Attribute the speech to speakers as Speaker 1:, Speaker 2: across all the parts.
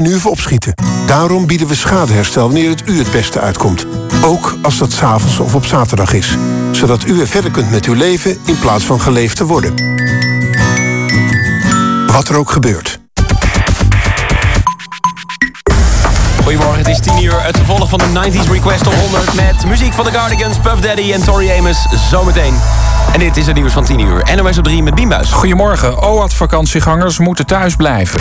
Speaker 1: en nu even opschieten. Daarom bieden we schadeherstel wanneer het u het beste uitkomt. Ook als dat s'avonds of op zaterdag is. Zodat u weer verder kunt met uw leven in plaats van geleefd te worden. Wat er ook gebeurt.
Speaker 2: Goedemorgen, het is 10 uur. Het vervolg van de 90s Request Top 100 met muziek van de Cardigans, Puff Daddy en Tori Amos. Zometeen. En dit is het nieuws van 10 uur. NOS op 3 met Biembuis.
Speaker 3: Goedemorgen. OAT-vakantiegangers moeten thuis blijven.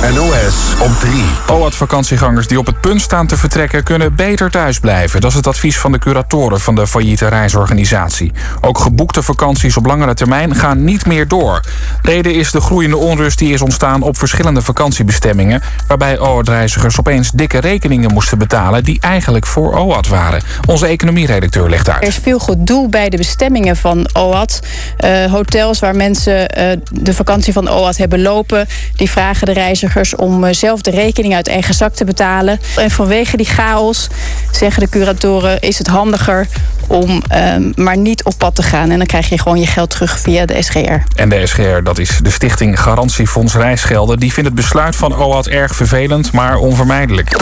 Speaker 4: NOS op 3.
Speaker 3: OAT-vakantiegangers die op het punt staan te vertrekken... kunnen beter thuis blijven. Dat is het advies van de curatoren van de failliete reisorganisatie. Ook geboekte vakanties op langere termijn gaan niet meer door. Reden is de groeiende onrust die is ontstaan op verschillende vakantiebestemmingen... waarbij OAT-reizigers opeens dikke rekeningen moesten betalen... die eigenlijk voor OAT waren. Onze economieredacteur legt uit.
Speaker 5: Er is veel gedoe bij de bestemmingen van OAT. Uh, hotels waar mensen uh, de vakantie van OAT hebben lopen... die vragen de reizigers om eh, zelf de rekening uit eigen zak te betalen. En vanwege die chaos, zeggen de curatoren, is het handiger om um, maar niet op pad te gaan. En dan krijg je gewoon je geld terug via de SGR.
Speaker 3: En de SGR, dat is de Stichting Garantiefonds Reisgelden... die vindt het besluit van OAT erg vervelend, maar onvermijdelijk.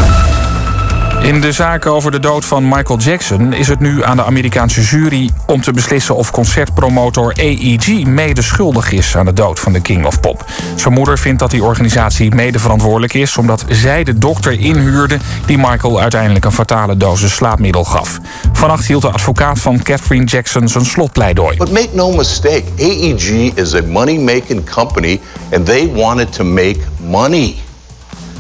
Speaker 3: In de zaak over de dood van Michael Jackson is het nu aan de Amerikaanse jury om te beslissen of concertpromotor AEG mede schuldig is aan de dood van de King of Pop. Zijn moeder vindt dat die organisatie mede verantwoordelijk is omdat zij de dokter inhuurde die Michael uiteindelijk een fatale dosis slaapmiddel gaf. Vannacht hield de advocaat van Catherine Jackson zijn slotpleidooi.
Speaker 6: But make no mistake, AEG is a money-making company and they wanted to make money.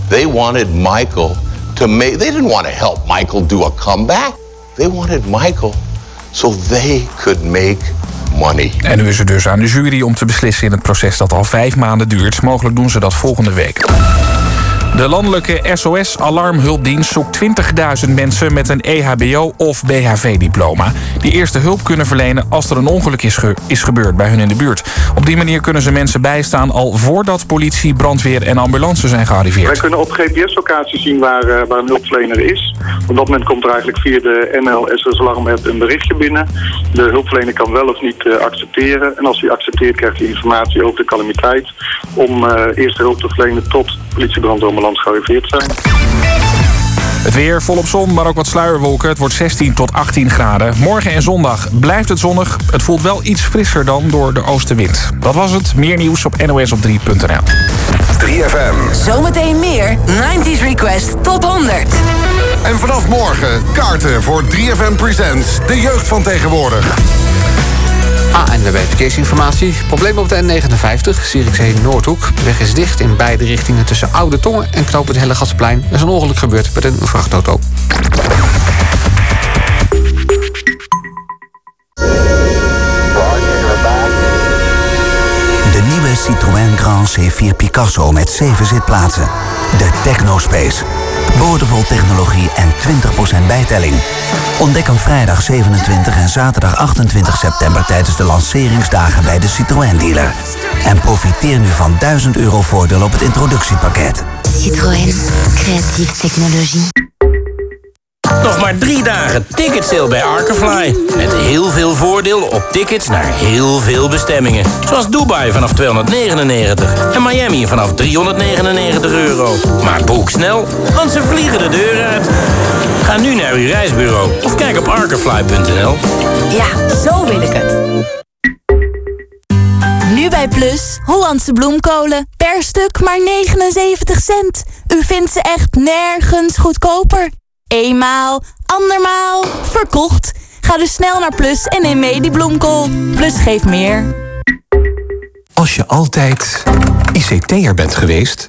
Speaker 6: They wanted Michael to make they didn't want to help Michael do a comeback. They wanted Michael so they could make money.
Speaker 3: En nu is het dus aan de jury om te beslissen in het proces dat al vijf maanden duurt. Mogelijk doen ze dat volgende week. De landelijke SOS-alarmhulpdienst zoekt 20.000 mensen met een EHBO of BHV-diploma. Die eerste hulp kunnen verlenen als er een ongeluk is, ge is gebeurd bij hun in de buurt. Op die manier kunnen ze mensen bijstaan al voordat politie, brandweer en ambulance zijn gearriveerd.
Speaker 7: Wij kunnen op GPS-locatie zien waar, uh, waar een hulpverlener is. Op dat moment komt er eigenlijk via de NL SOS Alarm een berichtje binnen. De hulpverlener kan wel of niet uh, accepteren. En als hij accepteert krijgt hij informatie over de calamiteit... om uh, eerste hulp te verlenen tot politie, brandweer land gearriveerd zijn.
Speaker 3: Het weer volop zon, maar ook wat sluierwolken. Het wordt 16 tot 18 graden. Morgen en zondag blijft het zonnig. Het voelt wel iets frisser dan door de oostenwind. Dat was het. Meer nieuws op nosop3.nl.
Speaker 4: 3FM.
Speaker 8: Zometeen meer 90s Request Top 100.
Speaker 4: En vanaf morgen kaarten voor 3FM Presents. De jeugd van tegenwoordig.
Speaker 9: ANWB Verkeersinformatie. Probleem op de N59, Zierikzee Noordhoek. Weg is dicht in beide richtingen tussen Oude Tongen en Knoop het. Er is een ongeluk gebeurd met een vrachtauto.
Speaker 10: De nieuwe Citroën Grand C4 Picasso met 7 zitplaatsen. De Technospace. Boordevol technologie en 20% bijtelling. Ontdek hem vrijdag 27 en zaterdag 28 september tijdens de lanceringsdagen bij de Citroën dealer. En profiteer nu van 1000 euro voordeel op het introductiepakket.
Speaker 11: Citroën, creatieve technologie.
Speaker 12: Nog maar drie dagen ticketsale bij Arkerfly. Met heel veel voordeel op tickets naar heel veel bestemmingen. Zoals Dubai vanaf 299 en Miami vanaf 399 euro. Maar boek snel, want ze vliegen de deur uit. Ga nu naar uw reisbureau of kijk op arkerfly.nl.
Speaker 8: Ja, zo wil ik het.
Speaker 13: Nu bij Plus, Hollandse bloemkolen. Per stuk maar 79 cent. U vindt ze echt nergens goedkoper. Eenmaal, andermaal, verkocht. Ga dus snel naar Plus en neem mee die bloemkool. Plus geeft meer.
Speaker 14: Als je altijd ICT'er bent geweest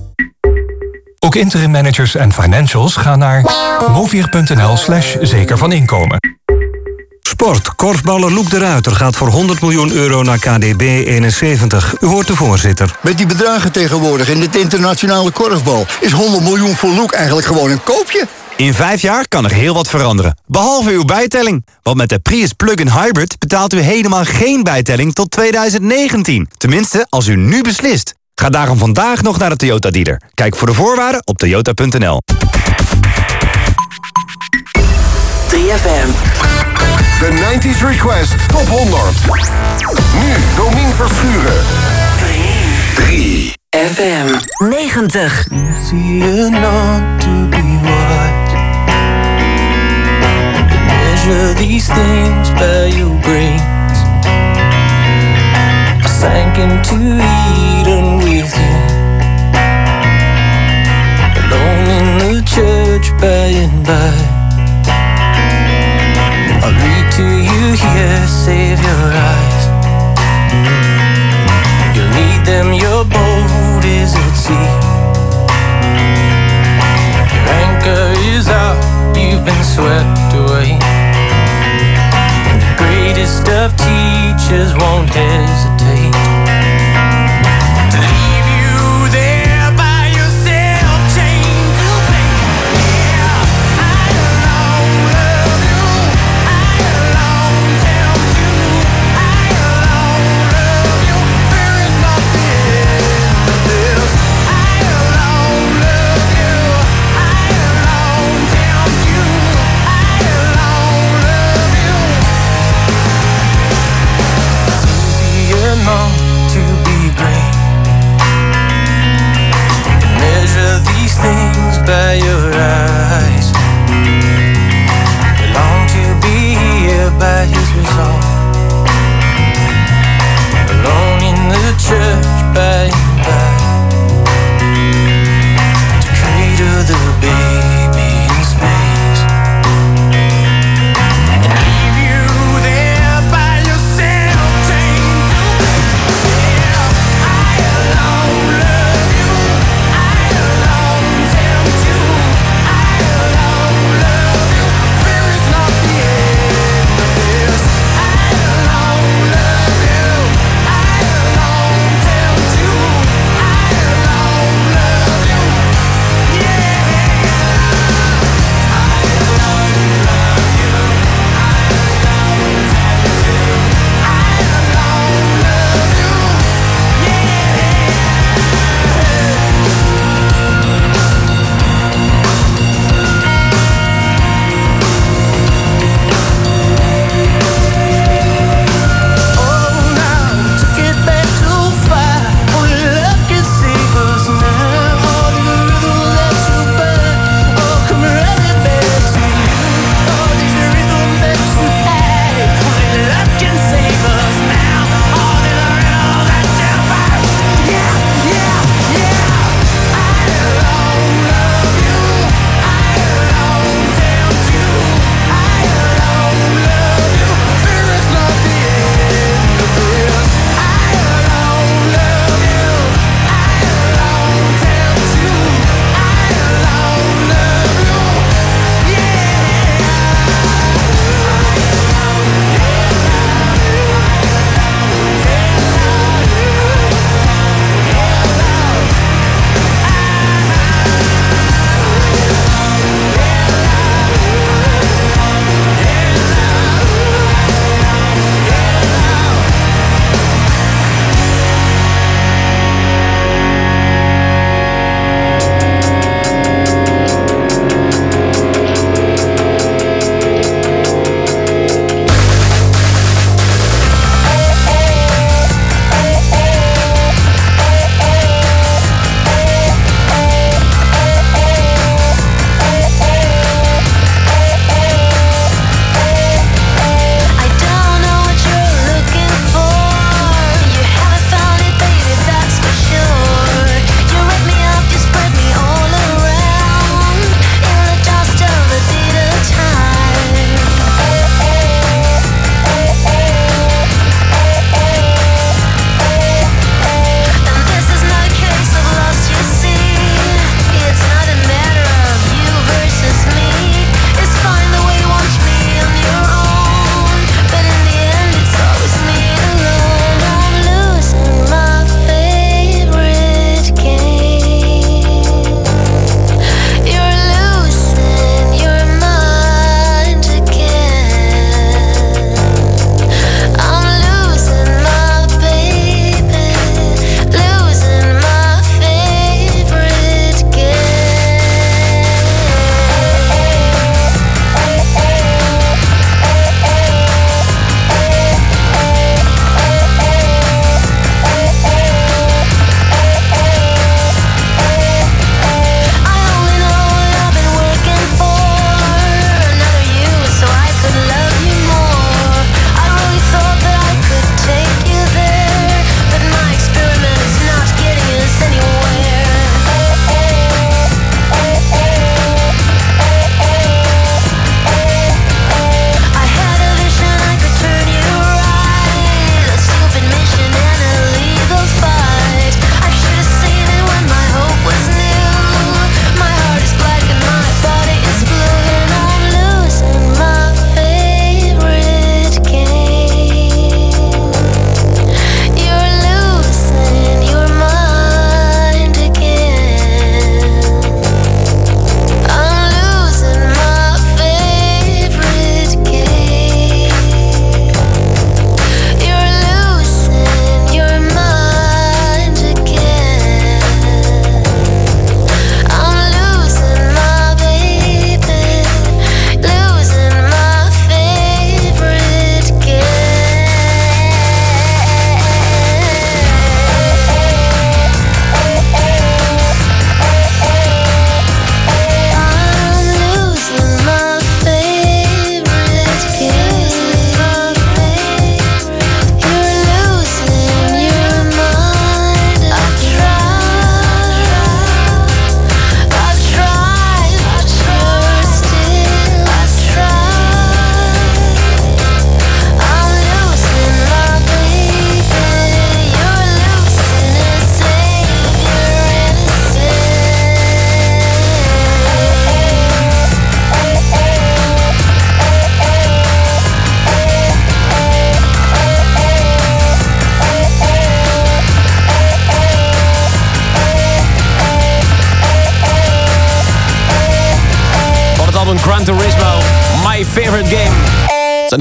Speaker 15: Ook interim managers en financials gaan naar movier.nl slash zeker van inkomen.
Speaker 16: Sport. Korfballer Loek de Ruiter gaat voor 100 miljoen euro naar KDB 71. U hoort de voorzitter.
Speaker 1: Met die bedragen tegenwoordig in dit internationale korfbal... is 100 miljoen voor Loek eigenlijk gewoon een koopje.
Speaker 17: In vijf jaar kan er heel wat veranderen. Behalve uw bijtelling. Want met de Prius Plug-in Hybrid betaalt u helemaal geen bijtelling tot 2019. Tenminste, als u nu beslist. Ga daarom vandaag nog naar de Toyota dealer. Kijk voor de voorwaarden op toyota.nl.
Speaker 4: 3FM. De 90s Request Top 100. Nu Domien Verschuren. 3.
Speaker 8: FM 90.
Speaker 18: measure these things by your brains. I sank into Eden and by. I'll read to you here, save your eyes. You'll need them, your boat is at sea. Your anchor is out, you've been swept away. And the greatest of teachers won't hesitate.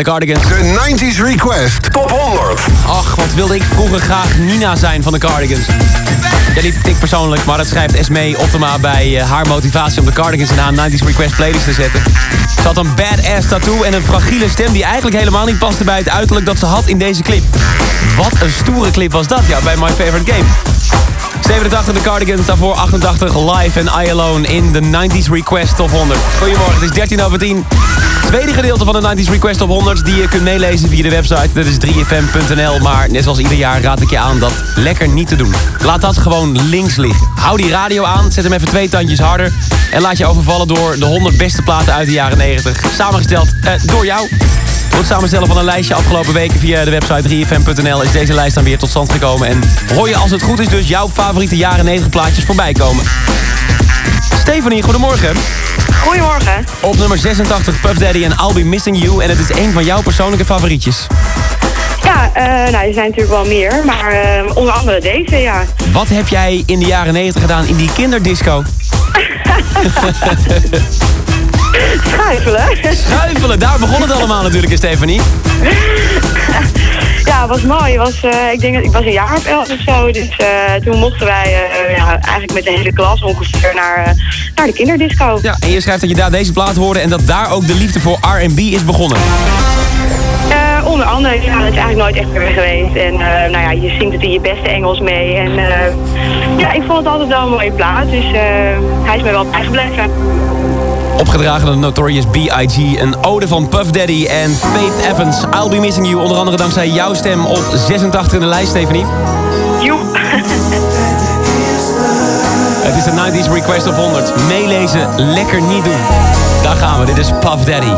Speaker 2: De Cardigans.
Speaker 4: De 90s Request Top 100.
Speaker 2: Ach, wat wilde ik vroeger graag Nina zijn van de Cardigans. Ja, niet ik persoonlijk, maar dat schrijft Esme Ottema bij eh, haar motivatie om de Cardigans in haar 90s Request playlist te zetten. Ze had een badass tattoo en een fragiele stem die eigenlijk helemaal niet paste bij het uiterlijk dat ze had in deze clip. Wat een stoere clip was dat, ja, bij My Favorite Game. 87 de Cardigans, daarvoor 88 live en I Alone in de 90s Request Top 100. Goedemorgen, het is 13 over 10. Tweede gedeelte van de 90s Request Top 100 die je kunt meelezen via de website. Dat is 3fm.nl, maar net zoals ieder jaar raad ik je aan dat lekker niet te doen. Laat dat gewoon links liggen. Hou die radio aan, zet hem even twee tandjes harder... en laat je overvallen door de 100 beste platen uit de jaren 90. Samengesteld eh, door jou. Door het samenstellen van een lijstje afgelopen weken via de website 3fm.nl is deze lijst dan weer tot stand gekomen. En hoor je als het goed is dus jouw favoriete jaren 90 plaatjes voorbij komen. Stefanie, goedemorgen.
Speaker 19: Goedemorgen.
Speaker 2: Op nummer 86 Puff Daddy en I'll Be Missing You. En het is een van jouw persoonlijke favorietjes.
Speaker 19: Ja, eh, nou, er zijn natuurlijk wel meer, maar eh, onder andere deze, ja.
Speaker 2: Wat heb jij in de jaren 90 gedaan in die kinderdisco?
Speaker 19: Schuifelen.
Speaker 2: Schuifelen, daar begon het allemaal natuurlijk, Stefanie.
Speaker 19: Ja, het was mooi. Het Was, eh, ik denk dat ik was een jaar of elf of zo. Dus eh, toen mochten wij eh, ja, eigenlijk met de hele klas ongeveer naar, naar de kinderdisco.
Speaker 2: Ja, en je schrijft dat je daar deze plaat hoorde en dat daar ook de liefde voor R&B is begonnen.
Speaker 19: onder andere, ja, dat is eigenlijk nooit echt meer geweest. En nou ja, je zingt het in je beste Engels mee. En ja, ik vond het altijd wel een mooie plaat. Dus hij is mij wel bijgebleven.
Speaker 2: Opgedragen door de Notorious B.I.G. Een ode van Puff Daddy en Faith Evans. I'll Be Missing You. Onder andere dankzij jouw stem op 86 in de lijst, Stephanie.
Speaker 19: Joep.
Speaker 2: Het is de 90s Request op 100. Meelezen, lekker niet doen. Daar gaan we. Dit is Puff Daddy.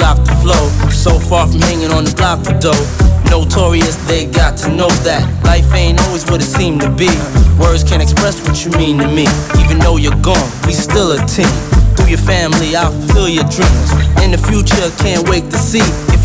Speaker 20: Locked the flow. So far from hanging on the block for dough. Notorious, they got to know that life ain't always what it seemed to be. Words can't express what you mean to me. Even though you're gone, we still a team. Through your family, I'll fulfill your dreams. In the future, can't wait to see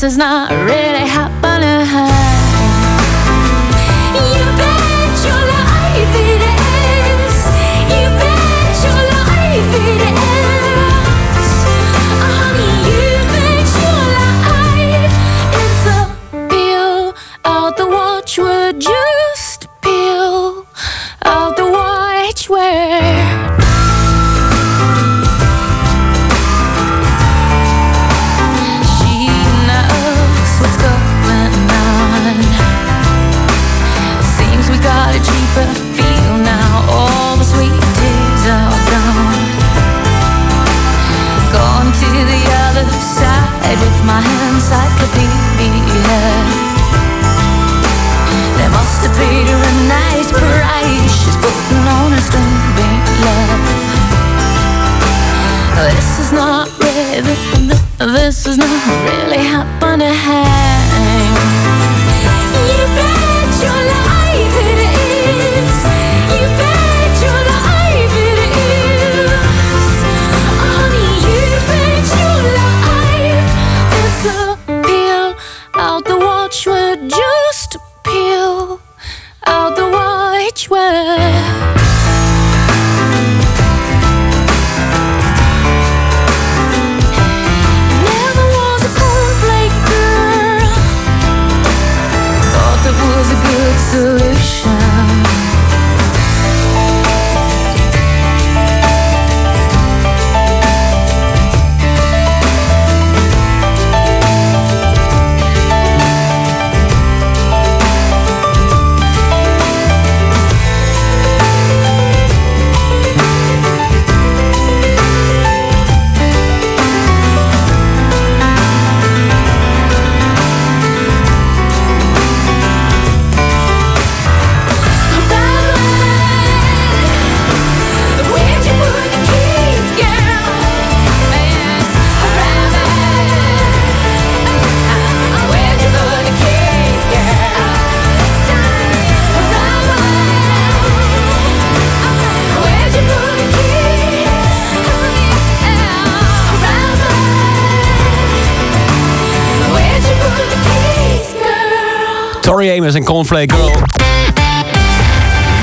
Speaker 21: this is not really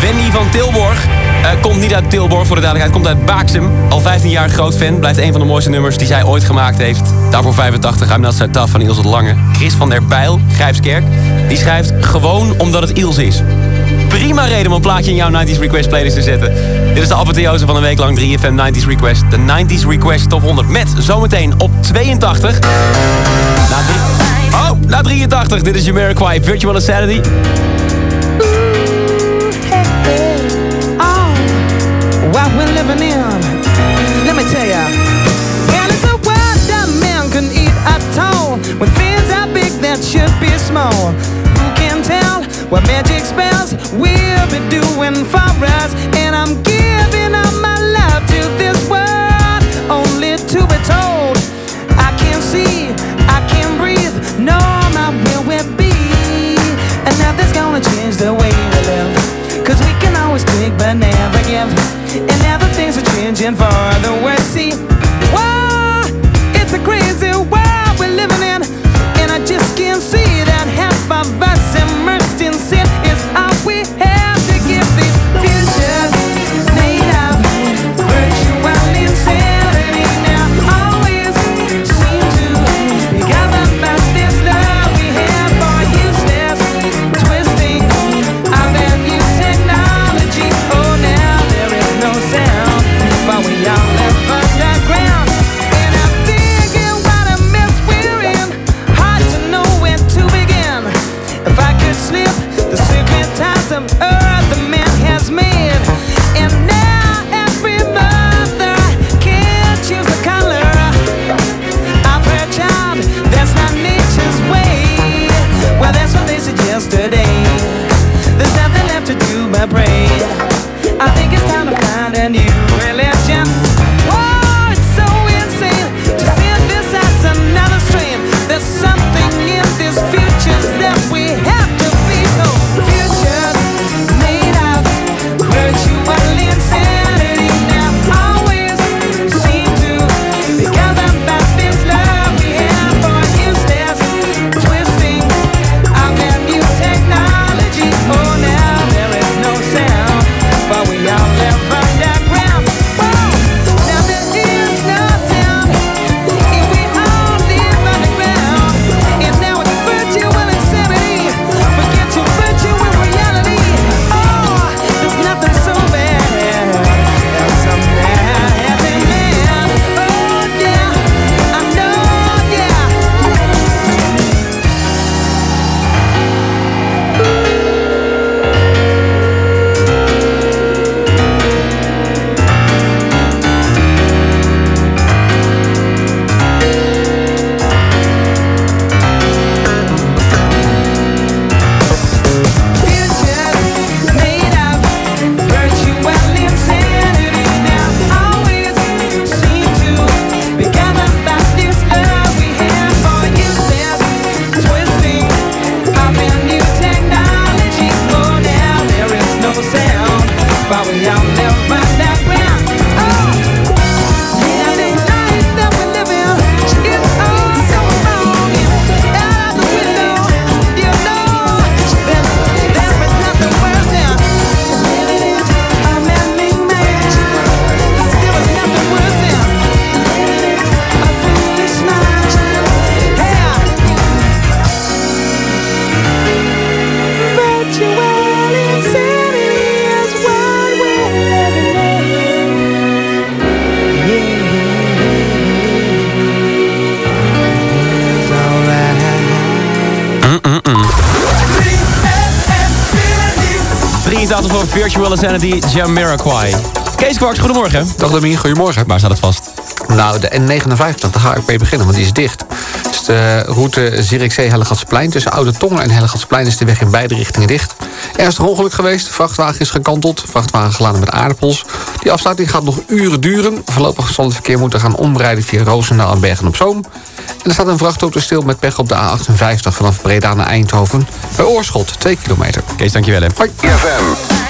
Speaker 2: Wendy van Tilborg. eh, komt niet uit Tilborg voor de duidelijkheid, komt uit Baaksem. Al 15 jaar groot fan, blijft een van de mooiste nummers die zij ooit gemaakt heeft. Daarvoor 85, I'm Not So Tough van de Lange. Chris van der Bijl, Grijpskerk, die schrijft gewoon omdat het Ilse is. Prima reden om een plaatje in jouw 90s Request playlist te zetten. Dit is de apotheose van een week lang 3FM 90s Request. De 90s Request Top 100 met zometeen op 82. Na drie... Oh, na 83. Dit is Jamiroquai, Virtual Insanity.
Speaker 22: What we're living in. Let me tell ya. And it's a world that man can eat at all. When things are big that should be small. Who can tell what magic spells will be doing for us? And I'm giving up my love to this world, only to be told. I can't see, I can't breathe, no, my will will be. And nothing's gonna change the way we live. Cause we can always take but never give. And now the things are changing for the worse. See, whoa, it's a crazy world we're living in. And I just can't see that half of us immersed in sin is all we have
Speaker 2: Virtual Insanity, Jamiroquai. Kees Kwarts, goedemorgen.
Speaker 23: Dag Damien, goedemorgen.
Speaker 2: Waar staat het vast?
Speaker 23: Nou, de N59, daar ga ik mee beginnen, want die is dicht. Dus de route Zierikzee Hellegatsplein tussen Oude Tongen en Hellegatsplein is de weg in beide richtingen dicht. Er is een ongeluk geweest, de vrachtwagen is gekanteld, vrachtwagen geladen met aardappels. Die afsluiting gaat nog uren duren. Voorlopig zal het verkeer moeten gaan omrijden via Roosendaal en Bergen op Zoom. En er staat een vrachtauto stil met pech op de A58 vanaf Breda naar Eindhoven. Bij Oorschot, 2 kilometer.
Speaker 2: Kees, dankjewel hè.
Speaker 23: Hoi.
Speaker 24: Baby,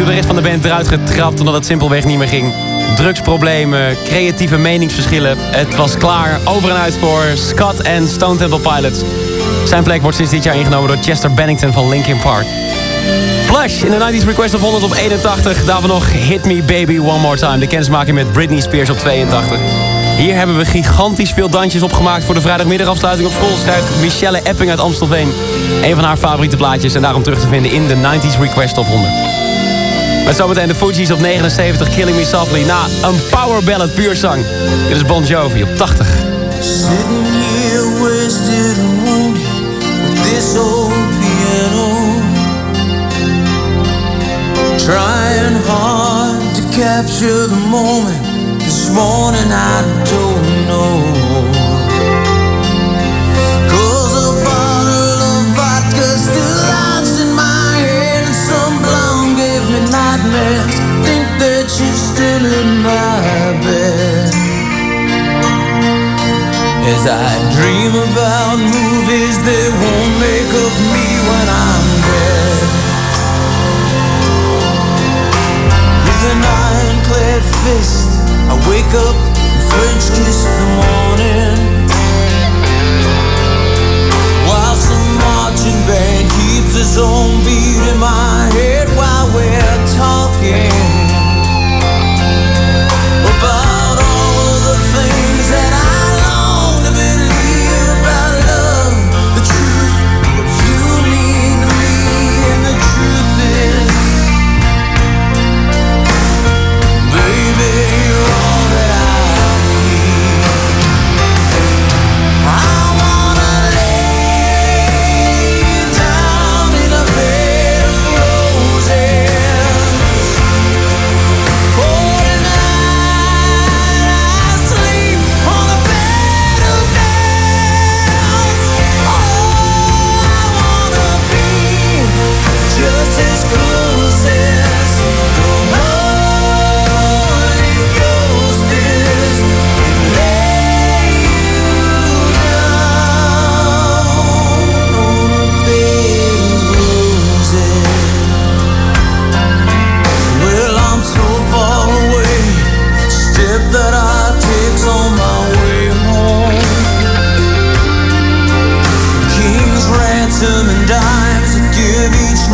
Speaker 2: door de rest van de band eruit getrapt omdat het simpelweg niet meer ging. Drugsproblemen, creatieve meningsverschillen. Het was klaar, over en uit voor Scott en Stone Temple Pilots. Zijn plek wordt sinds dit jaar ingenomen door Chester Bennington van Linkin Park. Plush in de 90s Request op 100 op 81. Daarvan nog Hit Me Baby One More Time. De kennismaking met Britney Spears op 82. Hier hebben we gigantisch veel dansjes opgemaakt... voor de vrijdagmiddagafsluiting op school... schrijft Michelle Epping uit Amstelveen. Een van haar favoriete plaatjes... en daarom terug te vinden in de 90s Request op 100. Met zometeen de Fugees op 79, Killing Me Softly... na een power ballad puur zang. Dit is Bon Jovi op 80.
Speaker 18: Sitting here wasted and wounded with this old piano. Trying hard to capture the moment. This morning I don't As I dream about movies they won't make of me when I'm dead. With an ironclad fist, I wake up and French kiss the morning. While some marching band keeps its own beat in my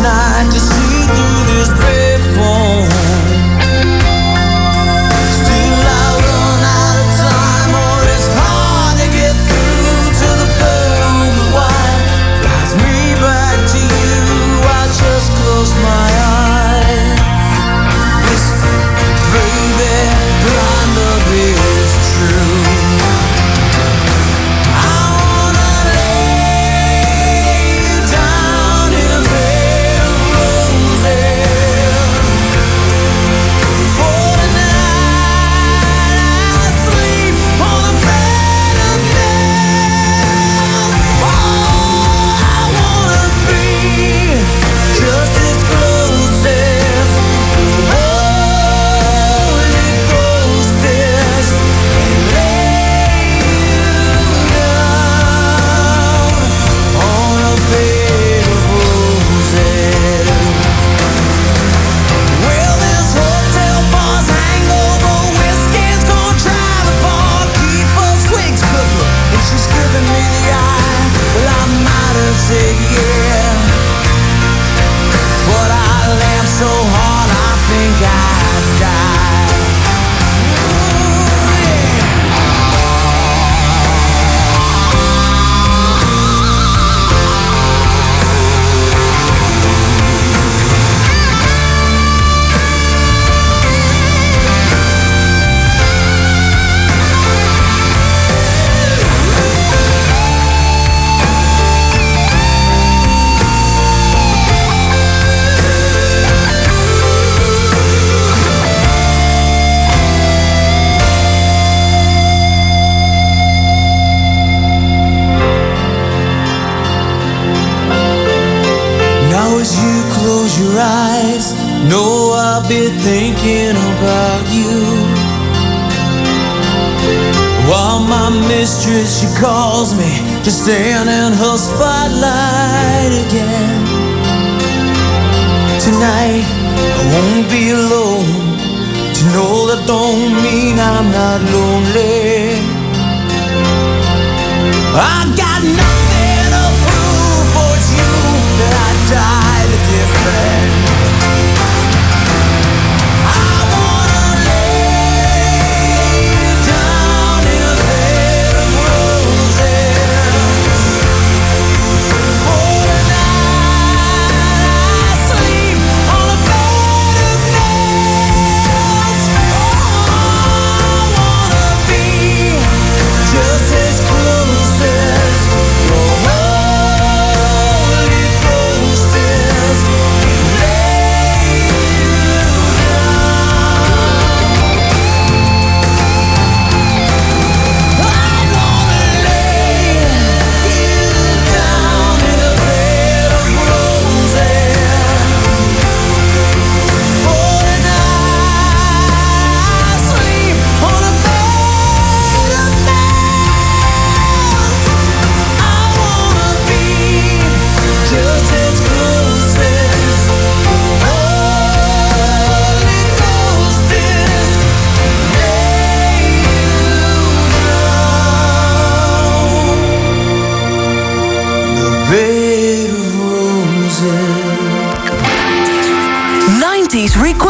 Speaker 25: not to
Speaker 18: see.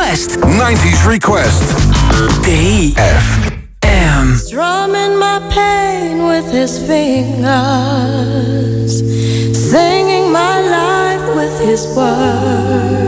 Speaker 18: Request.
Speaker 4: 90s Request.
Speaker 18: DFM.
Speaker 26: Drumming my pain with his fingers. Singing my life with his words.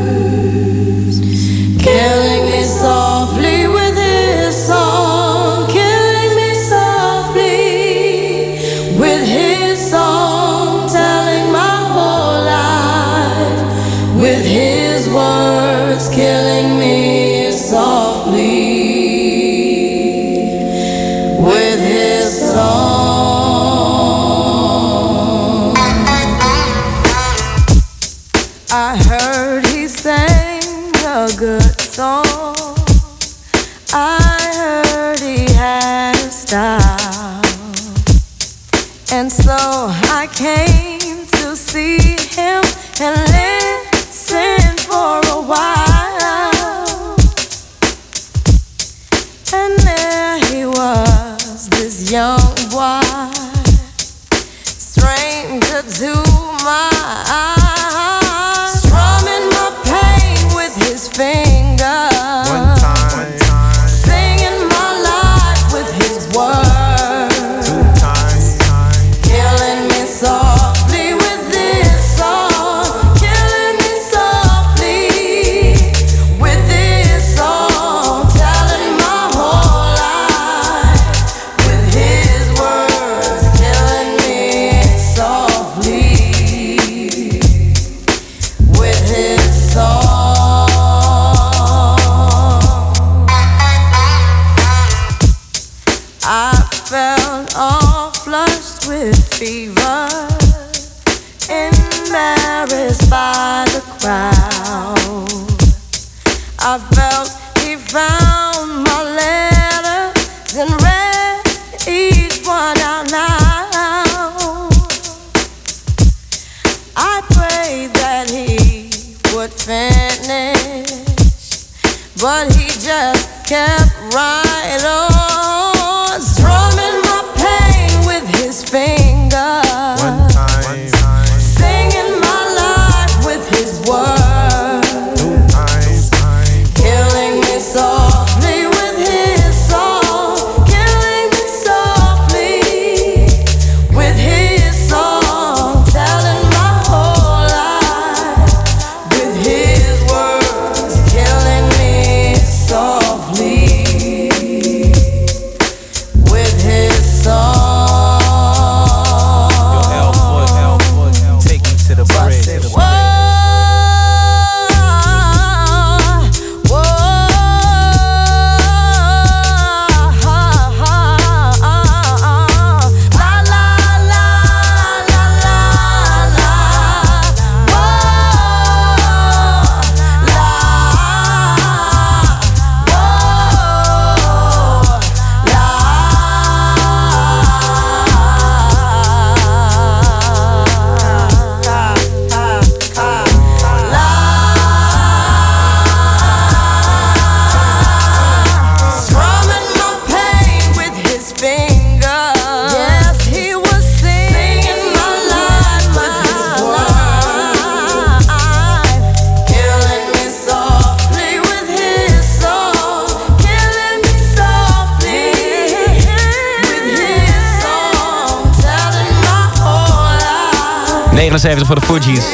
Speaker 2: 79 voor de Fugees.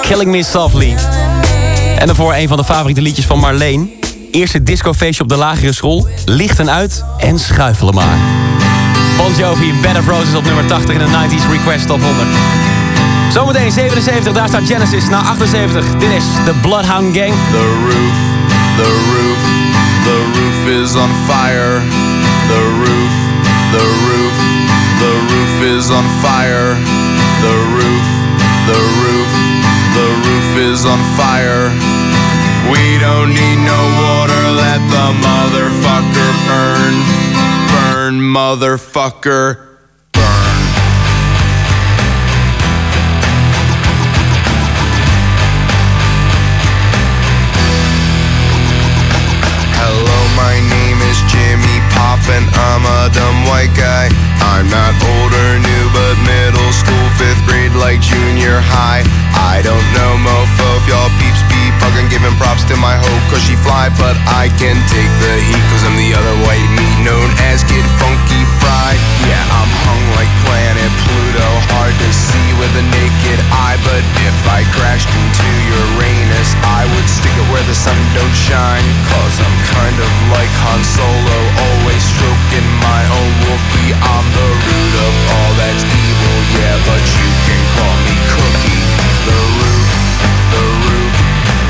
Speaker 2: Killing Me Softly. En daarvoor een van de favoriete liedjes van Marleen. Eerste discofeestje op de lagere school. Lichten uit en schuifelen maar. Bon Jovi, Bed of Roses op nummer 80 in de 90s Request Top 100. Zometeen 77, daar staat Genesis. Na 78, dit is de Bloodhound Gang.
Speaker 27: The roof, the roof, the roof is on fire. The roof, the roof, the roof is on fire. The roof, the roof, the roof is on fire. We don't need no water, let the motherfucker burn. Burn, motherfucker. Hello, my name is Jimmy Pop and I'm a dumb white guy. I'm not old or new, but middle school, fifth grade, like junior high. I don't know mofo if y'all peeps be fucking giving props to my hoe cause she fly, but I can take the heat cause I'm the other white meat known as Kid Funky Fried. Yeah, I'm hung like planet Pluto, hard to see with a naked eye, but if I crashed into Uranus, I would stick it where the sun don't shine. Cause I'm kind of like Han Solo, always stroking my own Wookiee. I'm the root of all that's evil, yeah, but you can call me Cookie. The roof, the roof,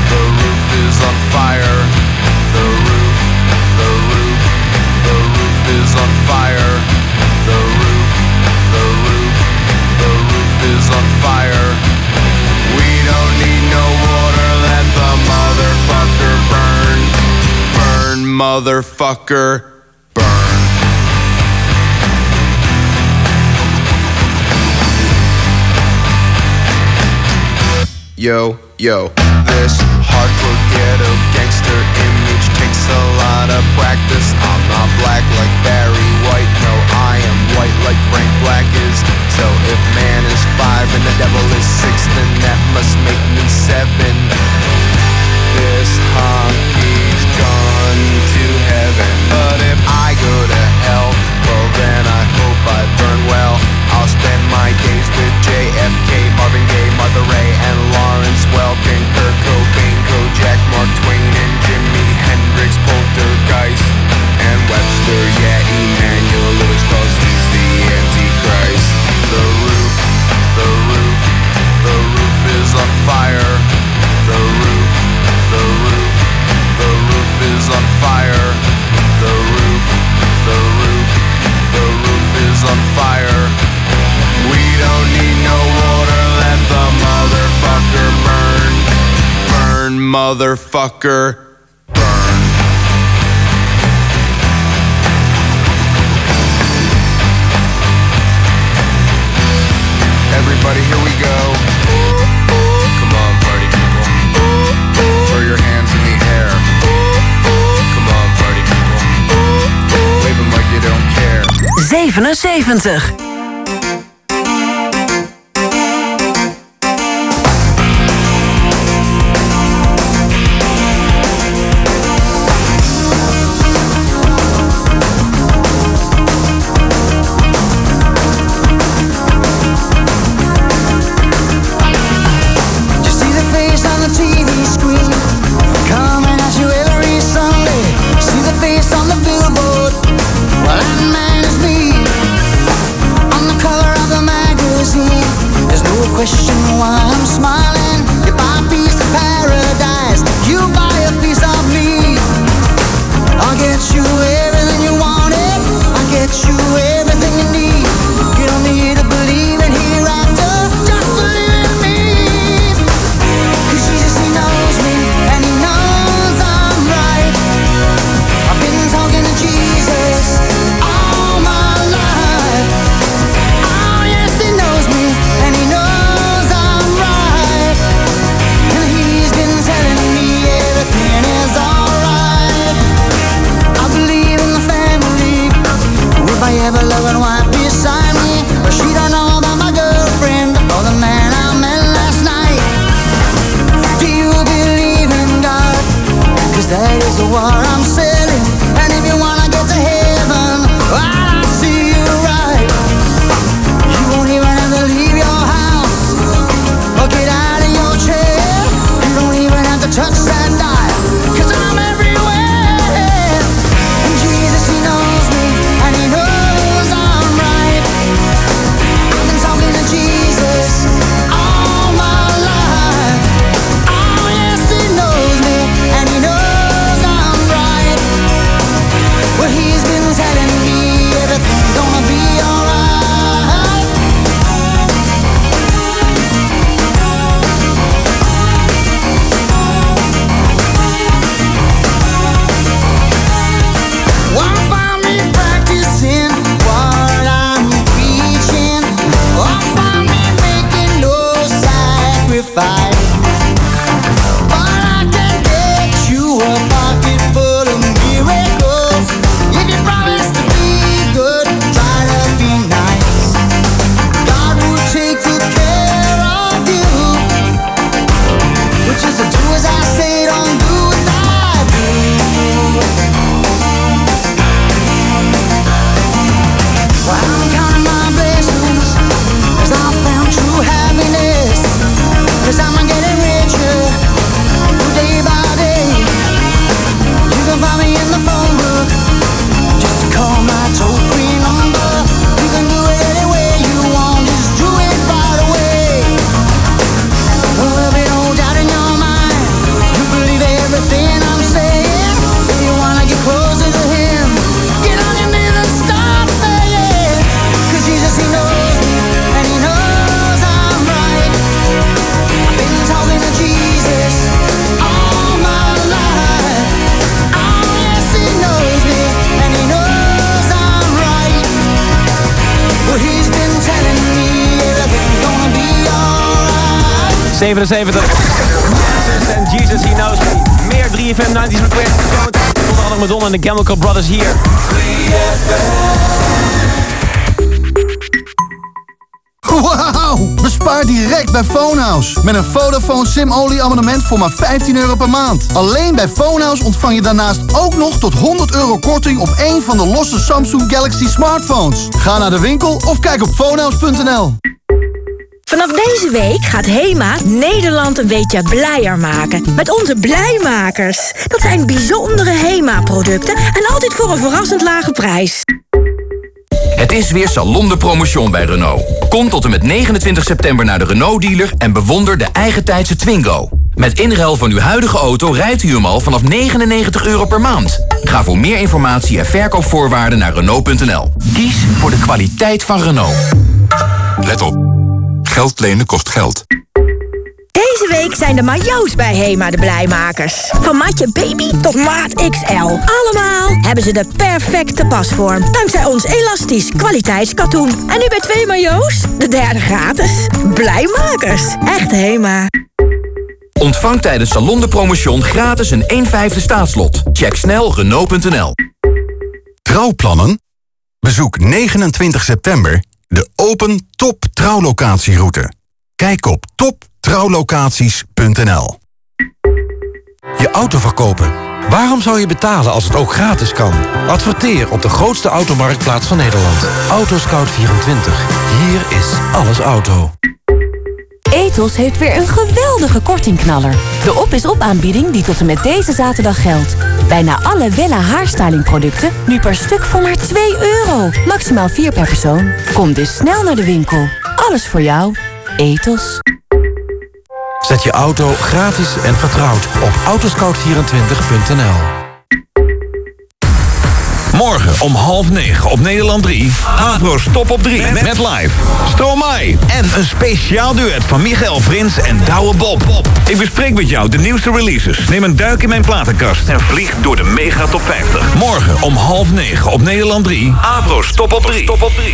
Speaker 27: the roof is on fire. The roof, the roof, the roof is on fire. The roof, the roof, the roof is on fire. We don't need no water, let the motherfucker burn. Burn, motherfucker. Yo, yo, this hardcore ghetto gangster image takes a lot of practice. I'm not black like Barry White, no, I am white like Frank Black is. So if man is five and the devil is six, then that must make me seven. This hockey's gone to heaven, but if I go to hell, Lawrence Kurt Cobain, Mark Twain, and Jimi Hendrix, Poltergeist, and Webster, yeah, Emmanuel motherfucker. Everybody, here we go. Come on, party people. Throw your hands in the air. Come on, party people. Wave 'em like you don't care.
Speaker 28: 77.
Speaker 2: Chemical Brothers hier.
Speaker 1: Wauw! Bespaar direct bij Phonehouse. Met een Vodafone SIM-only abonnement voor maar 15 euro per maand. Alleen bij Phonehouse ontvang je daarnaast ook nog tot 100 euro korting op een van de losse Samsung Galaxy smartphones. Ga naar de winkel of kijk op phonehouse.nl.
Speaker 13: Vanaf deze week gaat HEMA Nederland een beetje blijer maken. Met onze blijmakers. Dat zijn bijzondere HEMA-producten en altijd voor een verrassend lage prijs.
Speaker 29: Het is weer Salon de Promotion bij Renault. Kom tot en met 29 september naar de Renault-dealer en bewonder de eigentijdse Twingo. Met inruil van uw huidige auto rijdt u hem al vanaf 99 euro per maand. Ga voor meer informatie en verkoopvoorwaarden naar Renault.nl. Kies voor de kwaliteit van Renault.
Speaker 30: Let op. Geld lenen kost geld.
Speaker 13: Deze week zijn de majo's bij HEMA de blijmakers. Van matje baby tot maat XL. Allemaal hebben ze de perfecte pasvorm. Dankzij ons elastisch kwaliteitskatoen. En nu bij twee majo's, de derde gratis. Blijmakers. Echt HEMA.
Speaker 29: Ontvang tijdens Salon de Promotion gratis een 1 vijfde staatslot. Check snel Renault.nl.
Speaker 31: Trouwplannen? Bezoek 29 september de Open Top Trouwlocatieroute. Kijk op toptrouwlocaties.nl
Speaker 32: Je auto verkopen. Waarom zou je betalen als het ook gratis kan? Adverteer op de grootste automarktplaats van Nederland. Autoscout24. Hier is alles auto.
Speaker 33: Etos heeft weer een geweldige kortingknaller. De op is op aanbieding die tot en met deze zaterdag geldt. Bijna alle Wella haarstylingproducten nu per stuk voor maar 2 euro. Maximaal 4 per persoon. Kom dus snel naar de winkel. Alles voor jou. Etos.
Speaker 32: Zet je auto gratis en vertrouwd op autoscout24.nl.
Speaker 34: Morgen om half negen op Nederland 3. Avro's Top op 3 met, met live Stromae. En een speciaal duet van Michael Prins en Douwe Bob. Ik bespreek met jou de nieuwste releases. Neem een duik in mijn platenkast en vlieg door de mega top 50. Morgen om half negen op Nederland 3. Avro's Top op 3. Top op 3.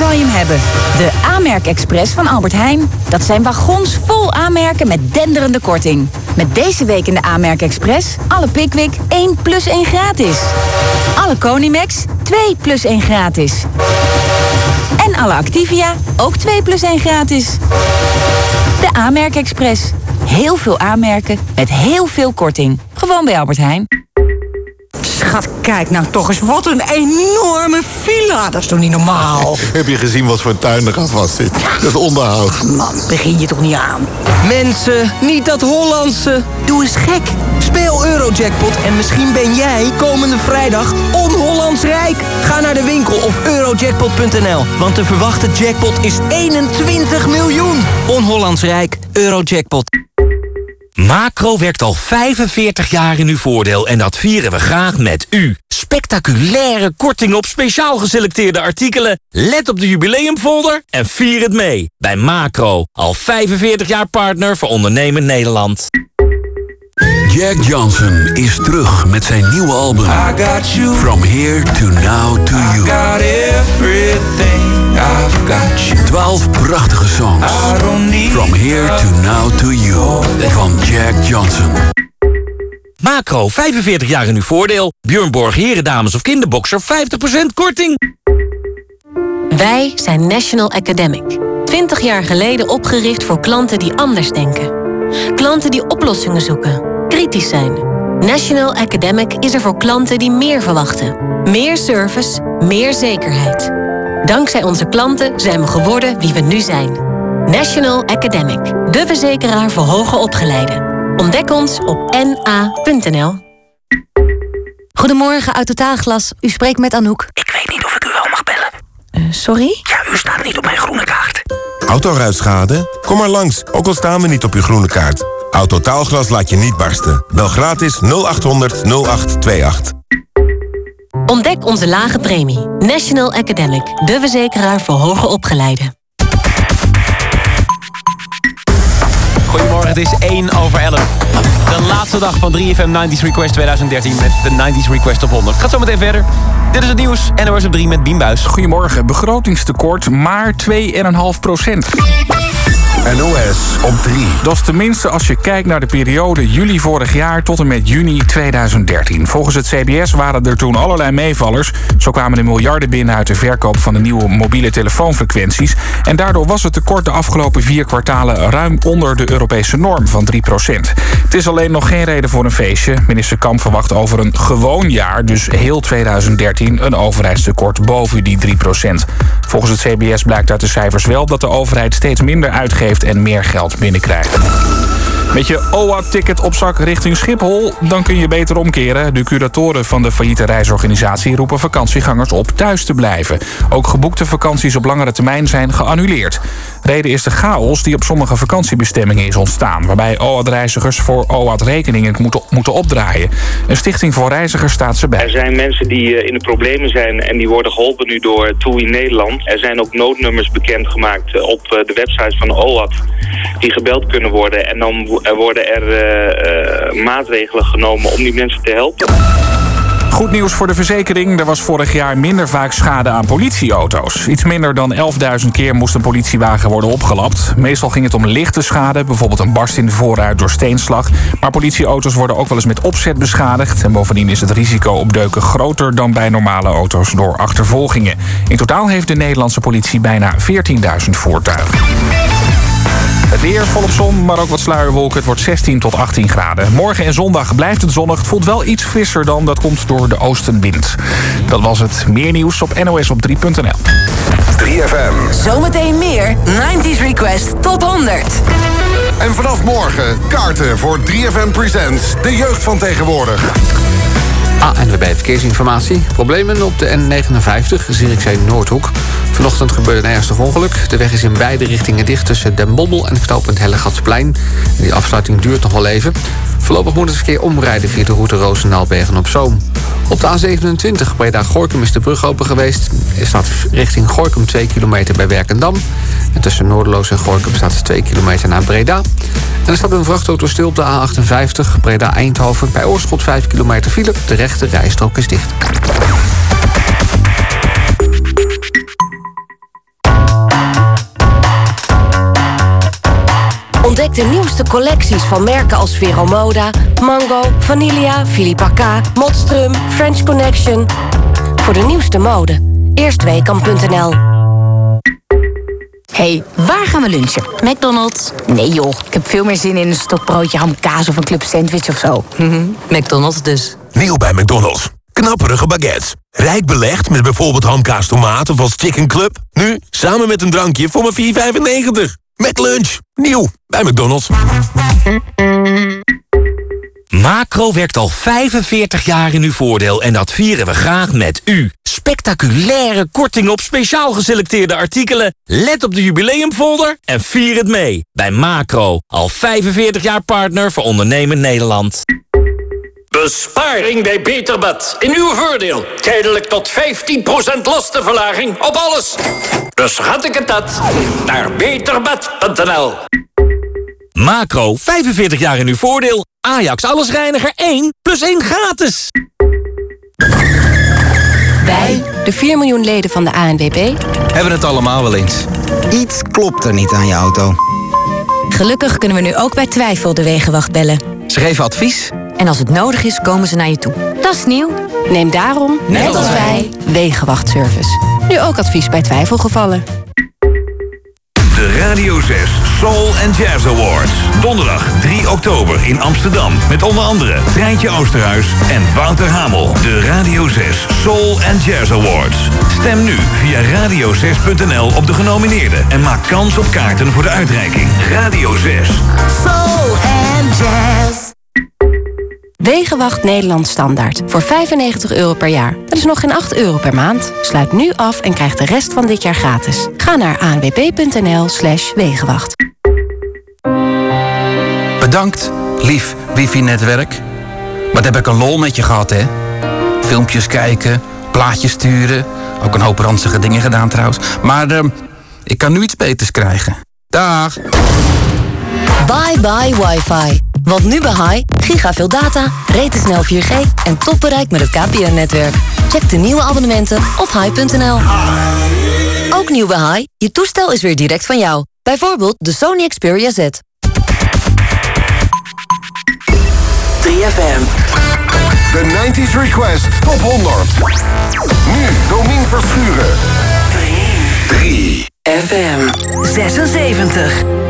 Speaker 33: Zal je hem hebben. De Aanmerk Express van Albert Heijn. Dat zijn wagons vol aanmerken met denderende korting. Met deze week in de Aanmerk Express alle Pickwick 1 plus 1 gratis. Alle Conimax 2 plus 1 gratis. En alle Activia ook 2 plus 1 gratis. De Aanmerk Express. Heel veel aanmerken met heel veel korting. Gewoon bij Albert Heijn.
Speaker 17: Schat, kijk nou toch eens. Wat een enorme villa. Dat is toch niet normaal?
Speaker 35: Heb je gezien wat voor tuin er aan vast zit? Dat is onderhoud.
Speaker 17: Man, begin je toch niet aan. Mensen, niet dat Hollandse. Doe eens gek. Speel Eurojackpot en misschien ben jij komende vrijdag on-Hollands rijk. Ga naar de winkel of eurojackpot.nl. Want de verwachte jackpot is 21 miljoen. On-Hollands rijk. Eurojackpot.
Speaker 36: Macro werkt al 45 jaar in uw voordeel en dat vieren we graag met u. Spectaculaire korting op speciaal geselecteerde artikelen. Let op de jubileumfolder en vier het mee. Bij Macro, al 45 jaar partner voor ondernemend Nederland.
Speaker 37: Jack Johnson is terug met zijn nieuwe album. From Here to Now to You. Twaalf prachtige songs. From Here to Now to You. Van Jack Johnson.
Speaker 36: Macro, 45 jaar in uw voordeel. Björn Borg, heren, dames of kinderboxer, 50% korting.
Speaker 8: Wij zijn National Academic. 20 jaar geleden opgericht voor klanten die anders denken. Klanten die oplossingen zoeken, kritisch zijn. National Academic is er voor klanten die meer verwachten. Meer service, meer zekerheid. Dankzij onze klanten zijn we geworden wie we nu zijn. National Academic, de verzekeraar voor hoger opgeleiden. Ontdek ons op na.nl.
Speaker 38: Goedemorgen, uit Totaalglas. U spreekt met Anouk.
Speaker 8: Ik weet niet of ik u wel mag bellen.
Speaker 38: sorry?
Speaker 8: Ja, u staat niet op mijn groene kaart.
Speaker 4: Autoruitschade? Kom maar langs, ook al staan we niet op uw groene kaart. Autotaalglas laat je niet barsten. Bel gratis 0800 0828.
Speaker 8: Ontdek onze lage premie. National Academic, de verzekeraar voor hoger opgeleiden.
Speaker 2: Goedemorgen, het is 1 over 11. De laatste dag van 3FM 90s Request 2013 met de 90s Request op 100. Gaat zo meteen verder. Dit is het nieuws en er was op 3 met Biembuis.
Speaker 3: Goedemorgen, begrotingstekort maar 2,5 procent.
Speaker 4: NOS op 3.
Speaker 3: Dat is tenminste als je kijkt naar de periode juli vorig jaar tot en met juni 2013. Volgens het CBS waren er toen allerlei meevallers. Zo kwamen er miljarden binnen uit de verkoop van de nieuwe mobiele telefoonfrequenties. En daardoor was het tekort de afgelopen vier kwartalen ruim onder de Europese norm van 3 procent. Het is alleen nog geen reden voor een feestje. Minister Kamp verwacht over een gewoon jaar, dus heel 2013, een overheidstekort boven die 3 procent. Volgens het CBS blijkt uit de cijfers wel dat de overheid steeds minder uitgeeft en meer geld binnenkrijgt. Met je OA-ticket op zak richting Schiphol, dan kun je beter omkeren. De curatoren van de failliete reisorganisatie roepen vakantiegangers op thuis te blijven. Ook geboekte vakanties op langere termijn zijn geannuleerd. Reden is de chaos die op sommige vakantiebestemmingen is ontstaan... waarbij OAT-reizigers voor OAT-rekeningen moeten, moeten opdraaien. Een stichting voor reizigers staat ze bij.
Speaker 39: Er zijn mensen die eh, in de problemen zijn en die worden geholpen nu door TUI Nederland. Er zijn ook noodnummers bekendgemaakt eh, op eh, de website van OAT die gebeld kunnen worden. En dan er worden er eh, eh, maatregelen genomen om die mensen te helpen.
Speaker 3: Goed nieuws voor de verzekering. Er was vorig jaar minder vaak schade aan politieauto's. Iets minder dan 11.000 keer moest een politiewagen worden opgelapt. Meestal ging het om lichte schade, bijvoorbeeld een barst in de voorruit door steenslag. Maar politieauto's worden ook wel eens met opzet beschadigd. En bovendien is het risico op deuken groter dan bij normale auto's door achtervolgingen. In totaal heeft de Nederlandse politie bijna 14.000 voertuigen. Het weer volop zon, maar ook wat sluierwolken. Het wordt 16 tot 18 graden. Morgen en zondag blijft het zonnig. Het voelt wel iets frisser dan. Dat komt door de oostenwind. Dat was het. Meer nieuws op nosop3.nl.
Speaker 4: 3FM.
Speaker 28: Zometeen meer 90s Request Top 100.
Speaker 4: En vanaf morgen kaarten voor 3FM Presents. De jeugd van tegenwoordig.
Speaker 9: Ah, en bij verkeersinformatie. Problemen op de N59, Zierikzee Noordhoek. Vanochtend gebeurde een ernstig ongeluk. De weg is in beide richtingen dicht tussen Den Bobbel en knooppunt Hellegatsplein. Die afsluiting duurt nog wel even. Voorlopig moet het verkeer omrijden via de route Roosendaalbergen op Zoom. Op de A27 Breda-Gorkum is de brug open geweest. Er staat richting Gorkum 2 kilometer bij Werkendam. En tussen Noorderloos en Gorkum staat het 2 kilometer naar Breda. En er staat een vrachtauto stil op de A58 Breda-Eindhoven. Bij Oorschot 5 kilometer file. De rechte rijstrook is dicht.
Speaker 8: Ontdek de nieuwste collecties van merken als Veromoda, Mango, Vanillia, Philippa K, Modstrum, French Connection. Voor de nieuwste mode. Eerstweekam.nl
Speaker 33: hey, waar gaan we lunchen? McDonald's. Nee joh, ik heb veel meer zin in een stokbroodje hamkaas of een club sandwich of zo. McDonald's dus.
Speaker 40: Nieuw bij McDonald's. Knapperige baguettes. Rijk belegd met bijvoorbeeld hamkaas tomaten of als chicken club. Nu samen met een drankje voor maar 4,95. McLunch. Nieuw bij McDonald's.
Speaker 36: Macro werkt al 45 jaar in uw voordeel en dat vieren we graag met u. Spectaculaire kortingen op speciaal geselecteerde artikelen. Let op de jubileumfolder en vier het mee. Bij Macro, al 45 jaar partner voor ondernemend Nederland.
Speaker 41: Besparing bij Beterbed. In uw voordeel. Tijdelijk tot 15% lastenverlaging op alles. Dus had ik het dat. Naar beterbed.nl
Speaker 36: Macro, 45 jaar in uw voordeel. Ajax allesreiniger 1 plus 1 gratis.
Speaker 33: Wij, de 4 miljoen leden van de ANWB,
Speaker 42: Hebben het allemaal wel eens. Iets klopt er niet aan je auto.
Speaker 33: Gelukkig kunnen we nu ook bij twijfel de Wegenwacht bellen.
Speaker 42: Ze geven advies.
Speaker 33: En als het nodig is, komen ze naar je toe. Dat is nieuw. Neem daarom, net, als wij, Wegenwachtservice. Nu ook advies bij twijfelgevallen.
Speaker 34: De Radio 6 Soul and Jazz Awards. Donderdag 3 oktober in Amsterdam. Met onder andere Treintje Oosterhuis en Wouter Hamel. De Radio 6 Soul and Jazz Awards. Stem nu via radio6.nl op de genomineerden. En maak kans op kaarten voor de uitreiking. Radio 6.
Speaker 33: Soul and Jazz. Wegenwacht Nederland Standaard. Voor 95 euro per jaar. Dat is nog geen 8 euro per maand. Sluit nu af en krijg de rest van dit jaar gratis. Ga naar anwb.nl slash wegenwacht.
Speaker 42: Bedankt, lief wifi-netwerk. Wat heb ik een lol met je gehad, hè? Filmpjes kijken,
Speaker 43: plaatjes sturen. Ook een hoop ranzige dingen gedaan trouwens. Maar ehm, ik kan nu iets beters krijgen. Dag.
Speaker 8: Bye bye wifi. Want nu bij Hi, giga veel data, snel 4G en topbereik met het KPN-netwerk. Check de nieuwe abonnementen op hi.nl. Ook nieuw bij Hi, je toestel is weer direct van jou. Bijvoorbeeld de Sony Xperia Z.
Speaker 4: 3FM. De 90s Request Top 100. Nu Domien Verschuren. 3
Speaker 28: FM 76.